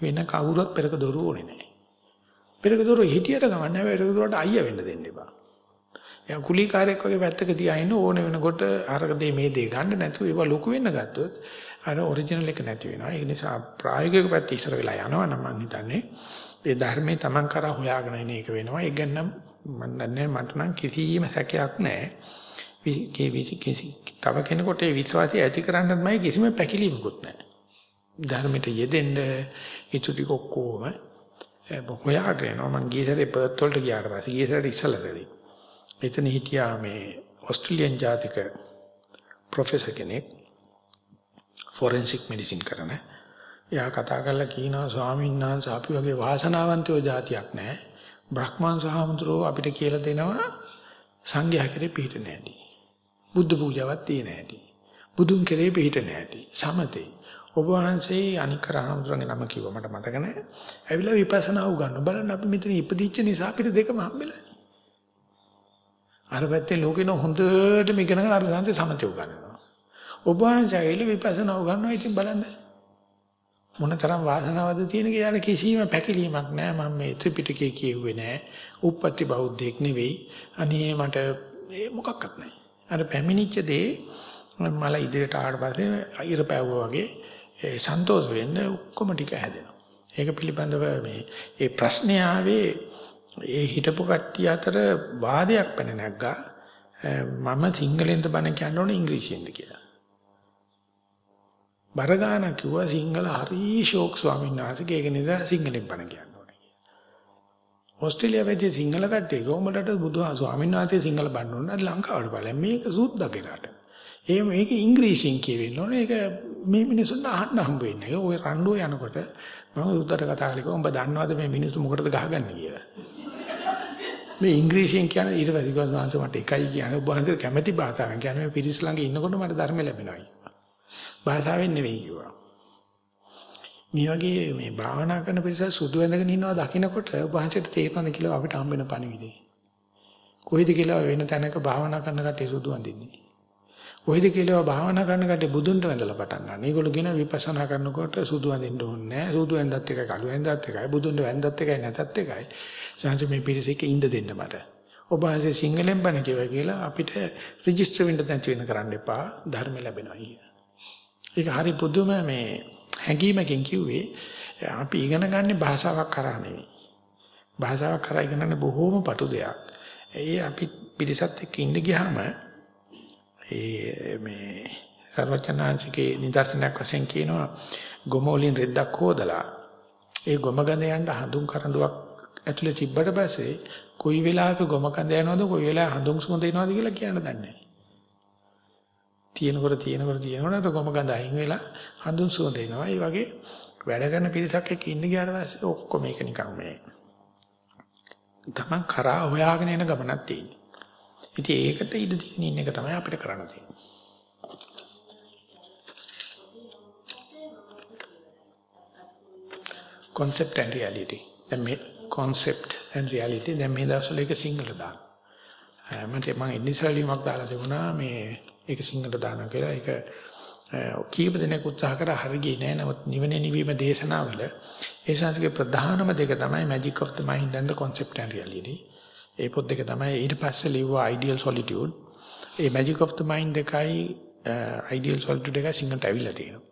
වෙන කවුරුත් පෙරක දොරු ඕනේ නැහැ. පෙරක දොරු හිටියට ගමන් නැහැ පෙරක දොරට අයියා වෙන්න දෙන්න එපා. එයා කුලීකාරයෙක් වගේ පැත්තක තියා ඉන්න ඕනේ වෙනකොට අරක දෙය මේ දෙය ගන්න නැතුව ඒවා ලොකු වෙන්න ගත්තොත් අර ඔරිජිනල් එක නැති වෙනවා. ඒ නිසා ප්‍රායෝගික පැත්ත ඉස්සර වෙලා යනවා නම් මම හිතන්නේ ඒ ධර්මයේ Taman කරා හොයාගෙන ඉන්න එක වෙනවා. ඒ ගැන මම දන්නේ මට නම් කිසිම සැකයක් නැහැ. කිසි තව කෙනෙකුට ඒ විශ්වාසය ඇති කරන්නත් මයි කිසිම පැකිලීමකුත් නැහැ. ධර්මයට යෙදෙන්න ඊටු ටික ඔක්කොම හොයාගෙන යනවා. මම ගිය සැරේ පර්ත් වලට ගියාට පස්සේ ගිය සැරේ ඉස්සලා සැරේ. එතන හිටියා මේ ඕස්ට්‍රේලියානු ජාතික ප්‍රොෆෙසර් කෙනෙක් ෆොරෙන්සික් මෙඩිසින් කරන. එයා කතා කරලා කියනවා ස්වාමීන් වහන්සේ අපි වගේ වාසනාවන්තයෝ જાතියක් නැහැ. බ්‍රහ්මං සහමුද්‍රෝ අපිට කියලා දෙනවා සංඝයා කෙරේ පිළිට නැහැටි. බුද්ධ පූජාවක් තියෙන හැටි. බුදුන් කෙරේ පිළිට නැහැටි. සමතේ. ඔබ වහන්සේ අනික රහමුදුරන්ගේ නම කිව්වා මට මතක නැහැ. ඇවිල්ලා විපස්සනා උගන්වන්න බලන්න අපි මෙතන ඉපදිච්ච නිසා අපිට දෙකම හම්බෙලා. අර පැත්තේ ලෝකේන හොඳටම ඉගෙනගෙන අර සංසේ සමතේ උගන්වනවා. ඔබ වහන්සේ ඇවිල්ලා විපස්සනා උගන්වනවා ඉතින් බලන්න. මොනතරම් වාසනාවද තියෙන කියලා කිසිම පැකිලීමක් නැහැ මම මේ ත්‍රිපිටකය කියුවේ නැහැ. උප්පත්ති බෞද්ධෙක් නෙවෙයි. අනේ මට මොකක්වත් නැහැ. අර පැමිණිච්ච දේ මල ඉදිරියට ආවට පස්සේ ඉර පැවුවා වගේ ඒ සන්තෝෂ වෙන්න ඔක්කොම ටික හැදෙනවා. ඒක පිළිබඳව මේ ඒ ප්‍රශ්නේ ආවේ ඒ හිටපු කට්ටිය අතර වාදයක් පැන නැග්ගා. මම සිංහලෙන්ද බණ කියන්න ඕනේ ඉංග්‍රීසියෙන්ද කියලා. බරගාන කිව්වා සිංහල හරි ෂෝක් ස්වාමීන් වහන්සේ ඒක නිසා සිංහලෙන් බණ කියන්න ඕනේ කියලා. ඕස්ට්‍රේලියාවේ සිංහල කට්ටිය කොහොමදට බුදුහා ස්වාමීන් වහන්සේ සිංහල බණ ඕන නැත් ලංකාවට බලන්න මේක සුද්දගේ රට. ඒ මේක ඉංග්‍රීසියෙන් කියවෙන්න ඕනේ. ඒක මේ මිනිස්සුන්ට අහන්න හම්බ වෙන්නේ. ඔය රණ්ඩුව යනකොට මම උද්දට කතා කළේ කොහොමද දන්නවද මේ මිනිස්සු මොකටද ගහගන්නේ කියලා. මේ ඉංග්‍රීසියෙන් කියන ඊට පස්සේ ගෝසාංශ මට එකයි කියන්නේ ඔබ වහන්සේ කැමැති භාෂාවෙන් කියන්නේ මේ පිරිස ළඟ ඉන්නකොට මට ධර්ම ලැබෙනවා කිව්වා. භාෂාවෙන් නෙවෙයි කිව්වා. මේ වගේ මේ භාවනා කරන පිරිස සුදු ඇඳගෙන ඉන්නවා දකින්නකොට ඔබ වහන්සේට තේරෙනවද කියලා අපිට හම්බ වෙන පණිවිඩේ. කොහෙද කියලා වෙන තැනක භාවනා කරන කට්ටිය සුදු අඳින්නේ. ඔයද කියලා භාවනා කරන කටේ බුදුන්ට වැඳලා පටන් ගන්න. ඒගොල්ලෝ කියන විපස්සනා කරනකොට සුදු වඳින්න ඕනේ නැහැ. සුදු වැඳත් එකයි කළු වැඳත් එකයි බුදුන්ට වැඳත් එකයි නැතත් එකයි. සංජ මේ පිරිසෙක ඉඳ දෙන්න මට. ඔබ ආසේ සිංහලෙන් බණ කියවා කියලා අපිට රෙජිස්ටර් වෙන්න නැති වෙන කරන්න එපා. ධර්ම ලැබෙනවා ඊය. ඒක හරි පුදුම මේ හැඟීමකින් කිව්වේ අපි ඉගෙන ගන්න භාෂාවක් කරා නෙවෙයි. භාෂාවක් කරා ඉගෙන ගන්න බොහෝම පටු දෙයක්. ඒ අපි පිරිසත් එක්ක ඉන්න ගියාම ඒ මේ සර්වචනාංශිකේ නිදර්ශනයක් වශයෙන් කියනවා ගොම වලින් රෙද්දක් හොදලා ඒ ගොම ගඳ යන්න හඳුන් කරඬුවක් ඇතුලේ තිබ්බට පස්සේ කොයි වෙලාවක ගොම කඳ යනවද කොයි වෙලාව හඳුන් සුවඳ එනවද කියලා කියන්න දන්නේ නැහැ. තියෙනකොට තියෙනකොට තියෙනකොට ගොම ගඳ අයින් වෙලා හඳුන් සුවඳ එනවා. ඒ වගේ වැඩ කරන පිරිසක් එක්ක ඉන්න ගියාට පස්සේ ඔක්කොම මේක නිකන් මේ තමන් කරා හොයාගෙන යන ගමනක් තියෙන්නේ. ඉතින් ඒකට ඉඩ දීගෙන ඉන්න එක තමයි අපිට කරන්න තියෙන්නේ. concept and reality. දැන් මේ concept and reality දැන් මේ දවස්වල ඒක සිංහල දාන්න. මට මම ඉනිෂියල් ලියුමක් දාලා තිබුණා මේ ඒක සිංහල දානවා කියලා. ඒක කීප දෙනෙක් උත්සාහ කරා හරි ගියේ නෑ. නමුත් නිවන නිවීම දේශනාවල ඒ සංස්කෘතික ප්‍රධානම දෙක තමයි magic of the mind and the concept and reality. ඒ පොත් දෙක තමයි ඊට පස්සේ ලිව්වා ideal solitude. A magic of the mind එකයි ideal solitude එකයි සිංහලට ඇවිල්ලා තියෙනවා.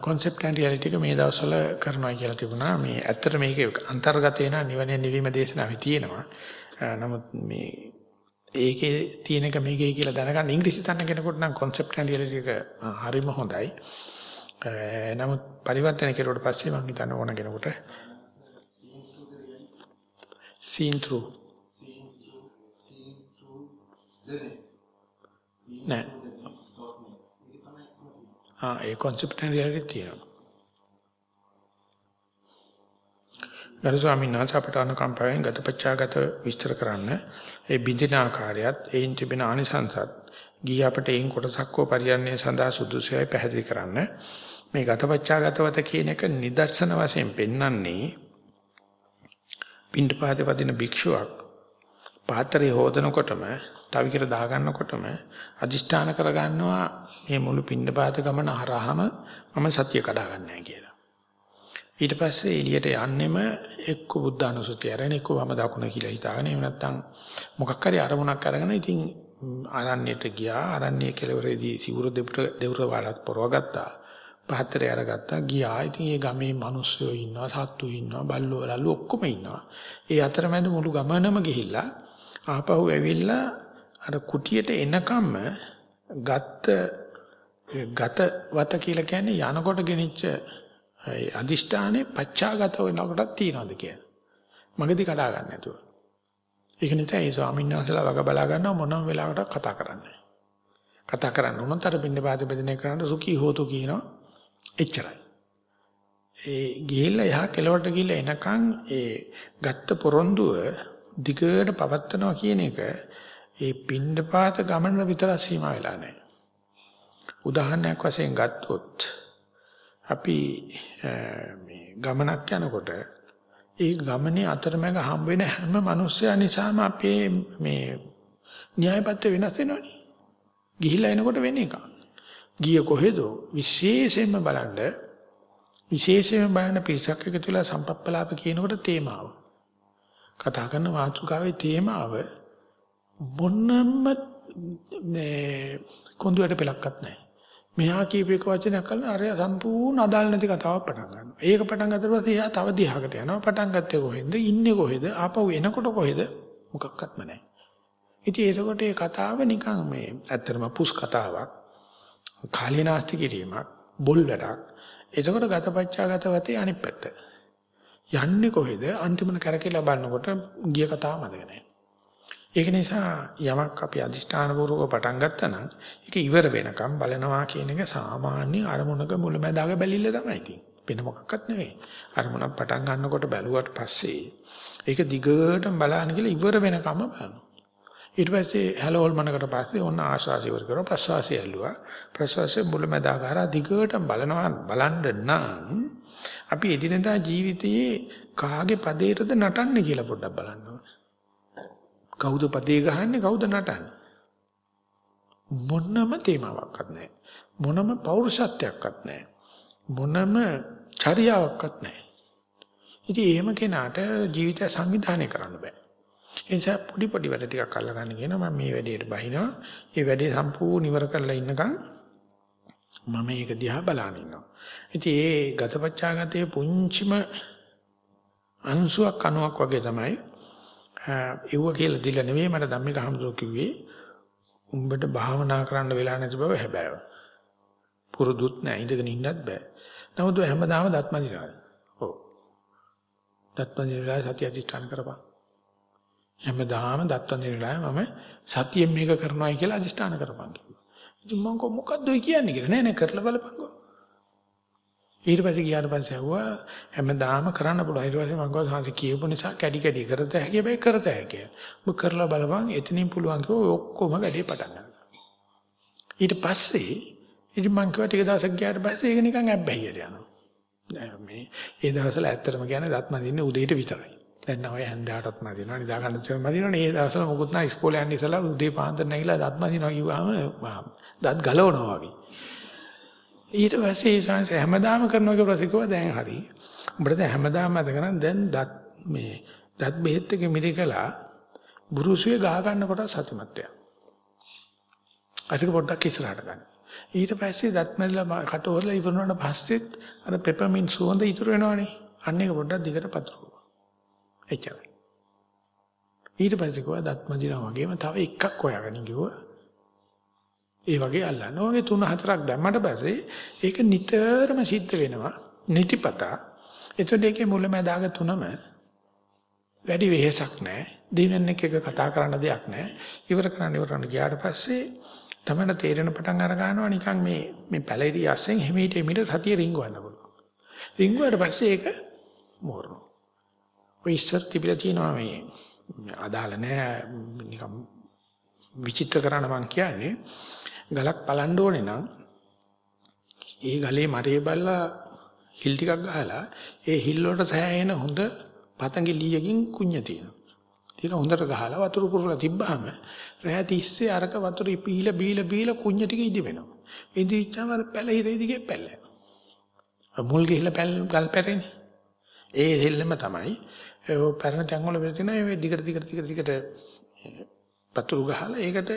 Concept and reality එක මේ දවස්වල කරනවා කියලා තිබුණා. මේ ඇත්තට මේක අන්තර්ගත වෙන නිවන නිවීම දේශනාවේ තියෙනවා. නමුත් මේ ඒකේ තියෙන එක මේකේ කියලා දැනගන්න ඉංග්‍රීසි දන්න කෙනෙකුට නම් concept and reality එක හරිම හොඳයි. නමුත් පරිවර්තන කෙරුවට පස්සේ මම හිතන්නේ ඕන කෙනෙකුට seen through. නෑ. ආ ඒ concept and reality තියෙනවා. ගරු ස්වාමීන් වහන්සේ අපට අනුකම්පාවෙන් ගතපච්චාගත විස්තර කරන්න. ඒ බින්දින ආකාරයත් ඒන් තිබෙන ආනිසංසත් ගිය අපට ඒන් කොටසක් හෝ පරියන්නේ සඳහා සුදුසුයි පැහැදිලි කරන්න. මේ ගතපච්චාගතවත කියන එක නිදර්ශන වශයෙන් පෙන්වන්නේ පින්ඩපාතේ වදින භික්ෂුවක්. පාත්‍රය හොදනකොටම තවිකර දාගන්නකොටම අදිෂ්ඨාන කරගන්නවා මේ මුළු පින්ඩපාත ගමන හරහාම මම සත්‍ය කඩා ගන්නෑ කියලා. ඊට පස්සේ එළියට යන්නෙම එක්ක බුද්ධ අනුසතිය අරගෙන එක්ක වම දකුණ කියලා හිතාගෙන එහෙම නැත්නම් මොකක් හරි අරමුණක් අරගෙන ඉතින් ආරණ්‍යයට ගියා ආරණ්‍ය කෙළවරේදී සිවුර දෙපුර දෙවුර වලත් පොරවගත්තා පහතරේ අරගත්තා ගියා. ඉතින් ඒ ගමේ මිනිස්සු ඉන්නවා, සත්තු ඉන්නවා, බල්ලෝ ලල්ලු ඔක්කොම ඉන්නවා. ඒ අතරමැද මුළු ගමනම ගිහිල්ලා ආපහු ඇවිල්ලා අර කුටියට එනකම්ම ගත්ත ගත වත කියලා කියන්නේ යනකොට ගෙනිච්ච අදිෂ්ඨානේ පච්චාගත වෙනකොටත් තියනවාද කියලා. මගදී කඩා ගන්න නැතුව. ඒක නිසා ඒ ස්වාමීන් වහන්සේලා වග බලා ගන්නව මොනම වෙලාවකට කතා කරන්නේ. කතා කරන්න උනත් අර බින්ද පාද බෙදෙනේ කරන්න සුඛී හෝතු කියනවා. එච්චරයි. ඒ ගිහිල්ලා යහ කෙලවට ගිහිල්ලා එනකන් ඒ ගත්ත පොරොන්දුව දිගට පවත්නවා කියන එක ඒ පින්ඩපාත ගමන විතර සීමා වෙලා නැහැ. උදාහරණයක් වශයෙන් ගත්තොත් අපි මේ ගමනක් යනකොට ඒ ගමනේ අතරමැග හම්බ වෙන හැම මිනිස්සයා නිසාම අපේ මේ න්‍යායපත්‍ය වෙනස් වෙනවනේ. ගිහිල්ලා එනකොට වෙන එකක්. ගිය කොහෙද විශේෂයෙන්ම බලන්න විශේෂයෙන්ම බලන්න පිරිසක් එකතු වෙලා සම්පප්පලාප කියනකොට තේමාව කතා කරන මාතෘකාවේ තේමාව මොනම මේ කොඳුයට පෙලක්වත් නැහැ. මෙහා කීපයක වචනයක් කරන අර සම්පූර්ණ අදාළ නැති කතාවක් පටන් ගන්නවා. ඒක පටන් ගත්තට පස්සේ එයා තව දිහාකට යනවා. පටන් ගත්තේ කොහෙන්ද? ඉන්නේ කොහෙද? ආපහු එනකොට කොහෙද? මොකක්වත්ම නැහැ. ඉතින් ඒකකොට මේ කතාව නිකන් මේ ඇත්තටම පුස් කතාවක්. කාලේ නාස්ති කිරීමක් බොල් වැඩක්. එතකොට ගතපච්චාගත වතේ අනිත් පැත්ත. යන්නේ කොහෙද? අන්තිමන කරකෙලා බලනකොට ගිය කතාව මතක නැහැ. ඒක නිසා යමක් අපි අදිෂ්ඨාන පූර්වක පටන් ගත්තා නම් ඒක ඉවර වෙනකම් බලනවා කියන එක සාමාන්‍ය අරමුණක මුලැමැදාග බැලිල්ල තමයි තියෙන්නේ. වෙන මොකක්වත් නෙවෙයි. අරමුණක් පටන් ගන්නකොට බැලුවට පස්සේ ඒක දිගටම බලන්න කියලා ඉවර වෙනකම් බලනවා. ඊට පස්සේ හැලෝල් මනකට පස්සේ ඔන්න ආශාසි ඉවර කරලා ප්‍රසවාසය ඇල්ලුවා. ප්‍රසවාසයේ මුලැමැදාකාර දිගට බලනවා බලන්න නම් අපි එදිනදා ජීවිතයේ කාගේ පදේටද නටන්නේ කියලා පොඩ්ඩක් බලන්න ඕනේ. කවුද පදේ ගහන්නේ කවුද නටන්නේ? මොනම තේමාවක්වත් නැහැ. මොනම පෞරුෂත්වයක්වත් නැහැ. මොනම චර්යාවක්වත් නැහැ. ඉතින් එහෙම කෙනාට ජීවිතය සංවිධානය කරන්න බෑ. ඒ නිසා පොඩි පොඩි වැඩ ටිකක් අල්ලගන්න කියනවා මම මේ වැඩේට බහිනවා. ඒ වැඩේ සම්පූර්ණ ඉවර කරලා ඉන්නකම් මම මේක දිහා බලන ඉන්නවා. ඉතින් ඒ ගතපච්චාගතයේ පුංචිම අංශුවක් අණුවක් වගේ තමයි ඒව කියලා දිලා නෙවෙයි මට ධම්මික හම්සෝ කිව්වේ උඹට භාවනා කරන්න වෙලා නැති බව හැබෑව. පුරුදුත් නැහැ ඉඳගෙන ඉන්නත් බෑ. නමුත් හැමදාම දත්මදිනවා. ඔව්. දත්මදිනවා සතිය අධිෂ්ඨාන කරපන්. හැමදාම දත්මදිනවා මම සතියෙන් මේක කරනවායි කියලා අධිෂ්ඨාන කරපන් කිව්වා. ඉතින් මම මොකද්ද කියන්නේ කියලා නෑ නෑ කරලා බලපන්කෝ. ඊට පස්සේ ගියාට පස්සේ ඇහුවා හැමදාම කරන්න පුළුවන්. ඊට පස්සේ මම ගාව සංසි කියපු නිසා කැඩි කැඩි කරත හැකි හැබැයි කරත හැකි. ඔබ කරලා බලපන් එතනින් පුළුවන් කිව්ව ඔක්කොම වැඩේ පටන් ගන්නවා. ඊට පස්සේ ඉතින් මං කිව්වා ටික දවසක් ගියාට පස්සේ ඒක නිකන් ඇබ්බැහියට යනවා. මේ ඒ දවස්වල ඇත්තටම කියන්නේ දත් මදින්නේ උදේට විතරයි. දැන් නවය හැන්දෑවටත් මදිනවා නිදා ගන්න ඉස්සෙල්ලා මදිනවනේ. ඒ දවස්වල මොකුත් නැහැ ඉස්කෝලේ යන්න ඉස්සෙල්ලා උදේ පාන්දර නැගිලා දත් මදිනවා කිව්වම දත් ගලවනවා වගේ. ඊට පස්සේ ඒ සංස හැමදාම කරනවා කියලා ප්‍රතිකව දැන් හරි. උඹට දැන් හැමදාම අදගෙන දැන් දත් මේ දත් බෙහෙත් එක මිරිකලා බුරුසුවේ ගහ ගන්නකොට සතුටුමත් වෙනවා. අසික පොඩ්ඩක් ඉස්සරහට ගන්න. ඊට පස්සේ දත් මැදලා කට හොරලා ඉවරනට පස්සෙත් අර පෙපර්මින් සුවඳ ඉතුරු වෙනවනේ. අන්න ඒක පොඩ්ඩක් දිගට පතුරවුවා. එච්චරයි. ඊට පස්සේ කොහොමද දත් මදිනා වගේම තව එකක් හොයාගන්න කිව්වා. ඒ වගේ අල්ලන්න. ඔයගේ තුන හතරක් දැම්මට පස්සේ ඒක නිතරම සිද්ධ වෙනවා. නිතිපතා. එතකොට ඒකේ මුලැමැදාග තුනම වැඩි වෙහෙසක් නැහැ. දෙවියන් එක්ක කතා කරන්න දෙයක් නැහැ. ඉවර කරන්න ඉවර කරන්න ගියාට පස්සේ තමයි තේරෙන පටන් අර ගන්නවා නිකන් මේ මේ පැලිරි අස්සෙන් හිමීට හිමීට සතිය රිංගවන්න පුළුවන්. රිංගුවාට පස්සේ ඒක මෝරනවා. ඔය ඉස්සර තිබිලා තියෙනවා මේ අදාළ නැහැ නිකන් විචිත්‍ර කරන්න මං කියන්නේ ගලක් පලන්න ඕනේ නම් ඒ ගලේ මරේ බල්ලා හිල් ටිකක් ගහලා ඒ හිල් වලට සෑහෙන හොඳ පතංගි ලීයකින් කුඤ්ඤ තියෙනවා. තියෙන හොඳට ගහලා වතුර පුරලා තිබ්බාම රෑ තිස්සේ අරක වතුර පීලා බීලා බීලා කුඤ්ඤ ටික ඉදි වෙනවා. ඉදිච්චම අර පැලිරේ දිගේ පැල්ලෙනවා. මුල් ගිහිල්ලා පැල් ගල් පැරෙන්නේ. ඒ හෙල්ලම තමයි ඒ පැරණ තැන් වල වෙන තියෙන මේ දිගට දිගට දිගට දිගට පතුරු ගහලා ඒකට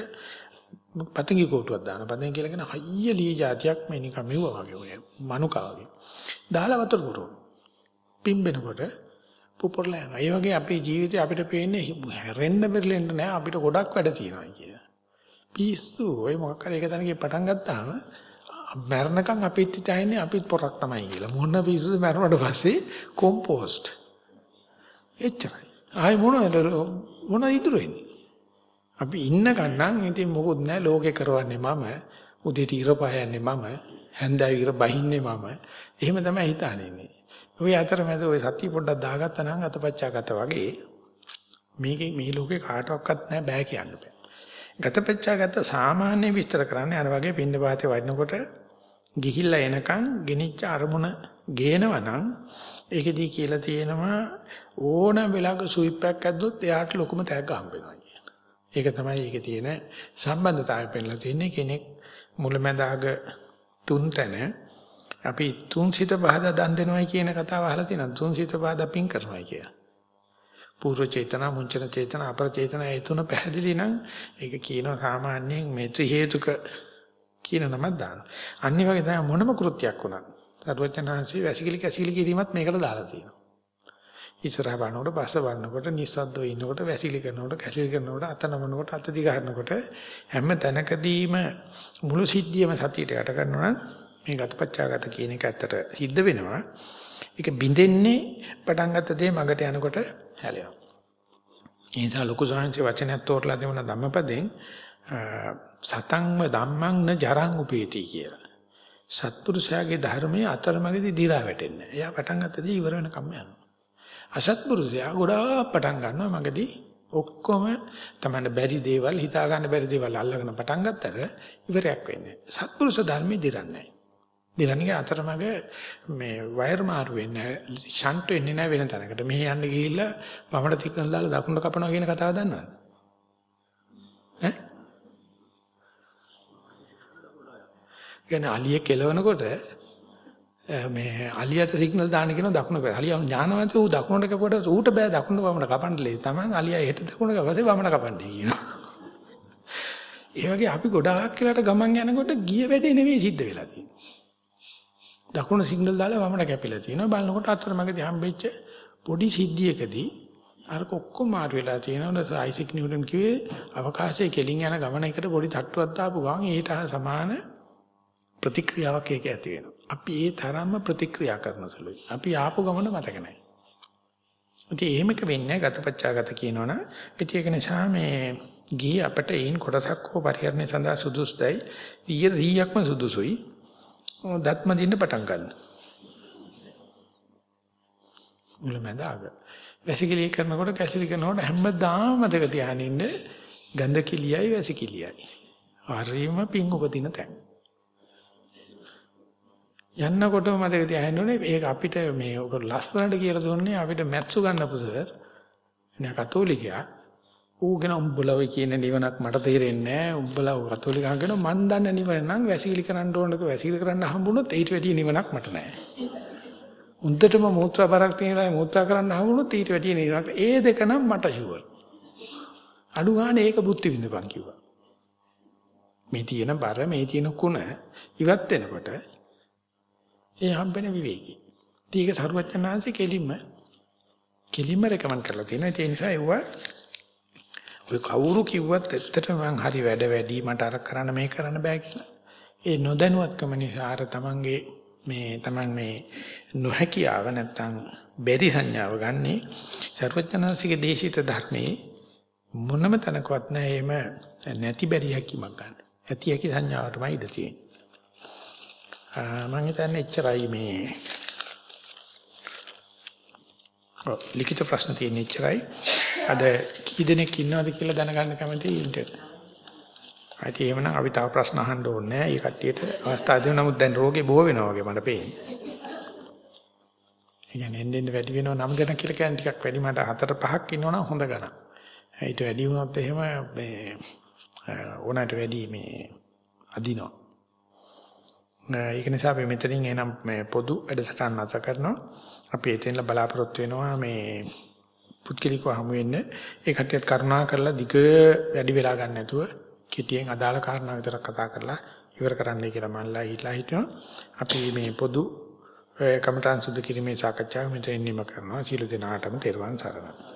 පතංගි කෝටුවක් දාන පතංගි කියලා කියන හයිය ලී જાතියක් මේ නිකන් මෙව්වා වගේ ඔය මනුකා වගේ. දාලා වතුර පුරවන. පිම්බෙනකොට පුපුරලා යනවා. ඒ වගේ අපේ ජීවිතේ අපිට පේන්නේ හැරෙන්න බෙරලෙන්න නෑ අපිට ගොඩක් වැඩ තියෙනවා කියලා. පිස්සු ඔය මොකක් හරි එක තැනකින් පටන් ගත්තාම මරණකම් අපිත් හිතන්නේ අපිත් පොරක් තමයි කියලා. මොන පිස්සුද මරණයට පස්සේ කොම්පෝස්ට්. එච්චරයි. ආයි මොනවද මොන ඉතුරු වෙන්නේ? අපි ඉන්න ගණන් ඉතින් මොකුත් නැහැ ලෝකේ කරවන්නේ මම උදේට ඉර පායන්නේ මම හැන්දෑව ඉර බහින්නේ මම එහෙම තමයි හිතානේ ඉන්නේ ওই අතරමැද ওই සතිය පොඩ්ඩක් දාගත්තා නම් අතපච්චාගත වගේ මේකේ මේ ලෝකේ කාටවත් නැහැ බෑ කියන්න බෑ ගතපච්චාගත සාමාන්‍ය විස්තර කරන්නේ අර වගේ පින්න පාතේ වඩනකොට ගිහිල්ලා එනකන් ගෙනිච්ච අරමුණ ගේනවනම් ඒකෙදී කියලා තියෙනවා ඕනම වෙලාවක සුවිප් එකක් ඇද්දොත් එයාට ලොකුම තෑග්ග හම්බ වෙනවා ඒක තමයි ඒකේ තියෙන සම්බන්ධතාවය පෙන්ලා තියෙන්නේ කෙනෙක් මුලැමැදාග තුන් තැන අපි තුන් සිත බහදා දන් දෙනවයි කියන කතාව අහලා තියෙනවා තුන් සිත බහදා පින් කරනවයි කියලා. පූර්ව චේතනා මුංචන චේතනා අපර චේතනා ඒ තුන පැහැදිලි නම් ඒක කියනවා සාමාන්‍යයෙන් මේ ත්‍රි හේතුක කියන නමක් දානවා. අනිත් වගේ තමයි මොනම කෘත්‍යයක් වුණත්. සරුවචනහන්සේ වැසිකිලි කැසිකිලි කිරීමත් මේකට දාලා තියෙනවා. ඉස්සරහ බලනකොට බස බලනකොට නිස්සද්දව ඉන්නකොට වැසිලි කරනකොට කැසිලි කරනකොට අත නමනකොට අත දිග හරනකොට හැම තැනකදීම මුළු සිද්ධියම සතියට යට කරනවා නම් මේ ගතපච්චාගත කියන එක ඇත්තට සිද්ධ වෙනවා. ඒක බින්දෙන්නේ පටන් ගත්ත දේ මගට යනකොට හැලෙනවා. ඒ නිසා ලොකු සාංශේ වචනයක් තෝරලා දෙවන ධම්මපදයෙන් සතංව ධම්මං න ජරං උපේති කියලා. සත්පුරුෂයාගේ ධර්මයේ අතරමැදි දි รา වැටෙන්නේ. එයා පටන් ගත්ත දේ ඉවර වෙනකම් යනවා. අසත්පුරුෂයා ගොඩාක් පටන් ගන්නවා මගදී ඔක්කොම තමයි බැරි දේවල් හිතා ගන්න බැරි දේවල් අල්ලගෙන පටන් ගත්තට ඉවරයක් වෙන්නේ නැහැ. සත්පුරුෂ ධර්මයේ දිරන්නේ නැහැ. දිරන්නේ අතරමඟ මේ වයර් මාරු වෙන්නේ ෂන්ට් වෙන්නේ නැහැ වෙන තැනකට. මෙහි යන්න ගිහිල්ලා වමඩ තිකන දාලා දකුණට කපනවා කියන කතාව දන්නවද? ඈ? කියන්නේ අලිය කෙලවනකොට මේ අලියට සිග්නල් දාන්න කියන දකුණ පැත්ත. අලියා ඥානවන්ත ඌ දකුණට කපුවට ඌට බෑ දකුණට වමන කපන්න ලේ. Taman අලියා එහෙට දකුණට කපසේ වමන කපන්නේ කියනවා. ඒ වගේ අපි ගොඩාක් කියලාට ගමන් යනකොට ගිය වැඩේ නෙවෙයි සිද්ධ වෙලා තියෙන්නේ. දකුණ සිග්නල් දාලා වමන කැපිලා තියෙනවා. බලනකොට අතරමඟදී හම්බෙච්ච පොඩි සිද්ධියකදී අර ඔක්කොම මාරු වෙලා තියෙනවා. අයිසෙක් නිව්ටන් කිව්වේ අවකාශයේ කෙලින් යන ගමන එකට පොඩි තට්ටුවක් දාපු ගමන් ඊට සමාන ප්‍රතික්‍රියාවක් ඒක ඇති වෙනවා. අපි ඒ තරම්ම ප්‍රතික්‍රියා කරන සුළුයි. අපි ආපු ගමන මතක නැහැ. ඉතින් එහෙමක වෙන්නේ ගතපච්චාගත කියනවනම් ඉතින් ඒක නිසා මේ ගිහි අපට ඒන් කොටසක් හෝ පරිහරණය සඳහා සුදුසුයි. ඊය 100ක්ම සුදුසුයි. දත්ම දින්න පටන් ගන්න. මුලමඳාග. වැසිකිලි කරනකොට කැසිලි කරනකොට හැමදාම මතක තියාගෙන ඉන්න ගඳ කිලියයි වැසිකිලියයි. හරිම පිං උපදින තැන. යන්නකොටම මතක තියාගන්න ඕනේ මේක අපිට මේ ඔක ලස්සනට කියලා දුන්නේ අපිට මැත්සු ගන්නපු සර්. නේ කතෝලිකයා. ඌගෙන උඹලා ඔය කියන නිවනක් මට තේරෙන්නේ නැහැ උඹලා කතෝලිකයන් කියන මන් දන්න නිවන නම් වැසිකිලි කරන්න ඕනක වැසිකිලි කරන්න හම්බුනොත් ඊට වැඩිය නිවනක් මට නැහැ උන්දටම මූත්‍රා බරක් තියෙනවා මූත්‍රා කරන්න හම්බුනොත් ඊට වැඩිය නිවනක්. ඒ දෙක නම් මට ෂුවර් අඩු ගන්න ඒක බුද්ධි විඳපන් කිව්වා. මේ තියෙන බර මේ තියෙන කුණ ඉවත් වෙනකොට ඒ හම්බෙන විවේකී. ඊක සරුවචනාංශේ කෙලින්ම කෙලින්ම රෙකමන්ඩ් කරලා තියෙනවා. ඒ නිසා ඒවා ඔය කවුරු කිව්වත් ඇත්තටම මං හරි වැඩ වැඩි මට අර කරන්න මේ කරන්න බෑ කියලා. ඒ නොදැනුවත්කම නිසා අර තමන්ගේ මේ තමන් මේ නොහැකියාව නැත්තම් බැරි සංඥාව ගන්නේ සර්වඥාන්සේගේ දේශිත ධර්මයේ මොනම තැනකවත් නැහැ එහෙම නැති බැරි හැකියාවක් ගන්න. ඇති හැකි සංඥාවටමයි ඉඳ තියෙන්නේ. මම හිතන්නේ එච්චරයි මේ ඔව් ලිඛිත ප්‍රශ්න තියෙන එච්චරයි අද කී දෙනෙක් ඉන්නවද කියලා දැනගන්න කැමතියි ඉන්ටර් අයිති එහෙමනම් අපි තව ප්‍රශ්න අහන්න ඕනේ නෑ. ඒ කට්ටියට අවස්ථාව දෙන්න නමුත් දැන් රෝගේ බොහෝ වෙනවා වගේ මට පේන්නේ. ඒ කියන්නේ එන්න වැඩි වෙනවා නම් දෙන කියලා කියන්නේ ටිකක් වැඩි මට හතර පහක් ඉන්නවනම් හොඳ ගණන්. ඊට වැඩි වුණොත් එහෙම මේ ඕනට වැඩි මේ අදිනවා. ඒක නිසා අපි මෙතනින් එනම් මේ පොදු වැඩසටහන නැත කරනවා. අපි එතෙන්ල බලාපොරොත්තු වෙනවා මේ පුත්කලිකව හමු වෙන්න. ඒ කට්ටියත් කරුණා කරලා දිග වැඩි වෙලා ගන්න නැතුව කෙටියෙන් අදාළ කාරණා විතරක් කතා කරලා ඉවර කරන්නයි කියලා මල්ලා හිටලා හිටිනවා. අපි මේ පොදු කමඨාන් සුදු කිරීමේ සාකච්ඡාව මෙතනින් නිම කරනවා. සීල දෙනාටම තෙරුවන් සරණයි.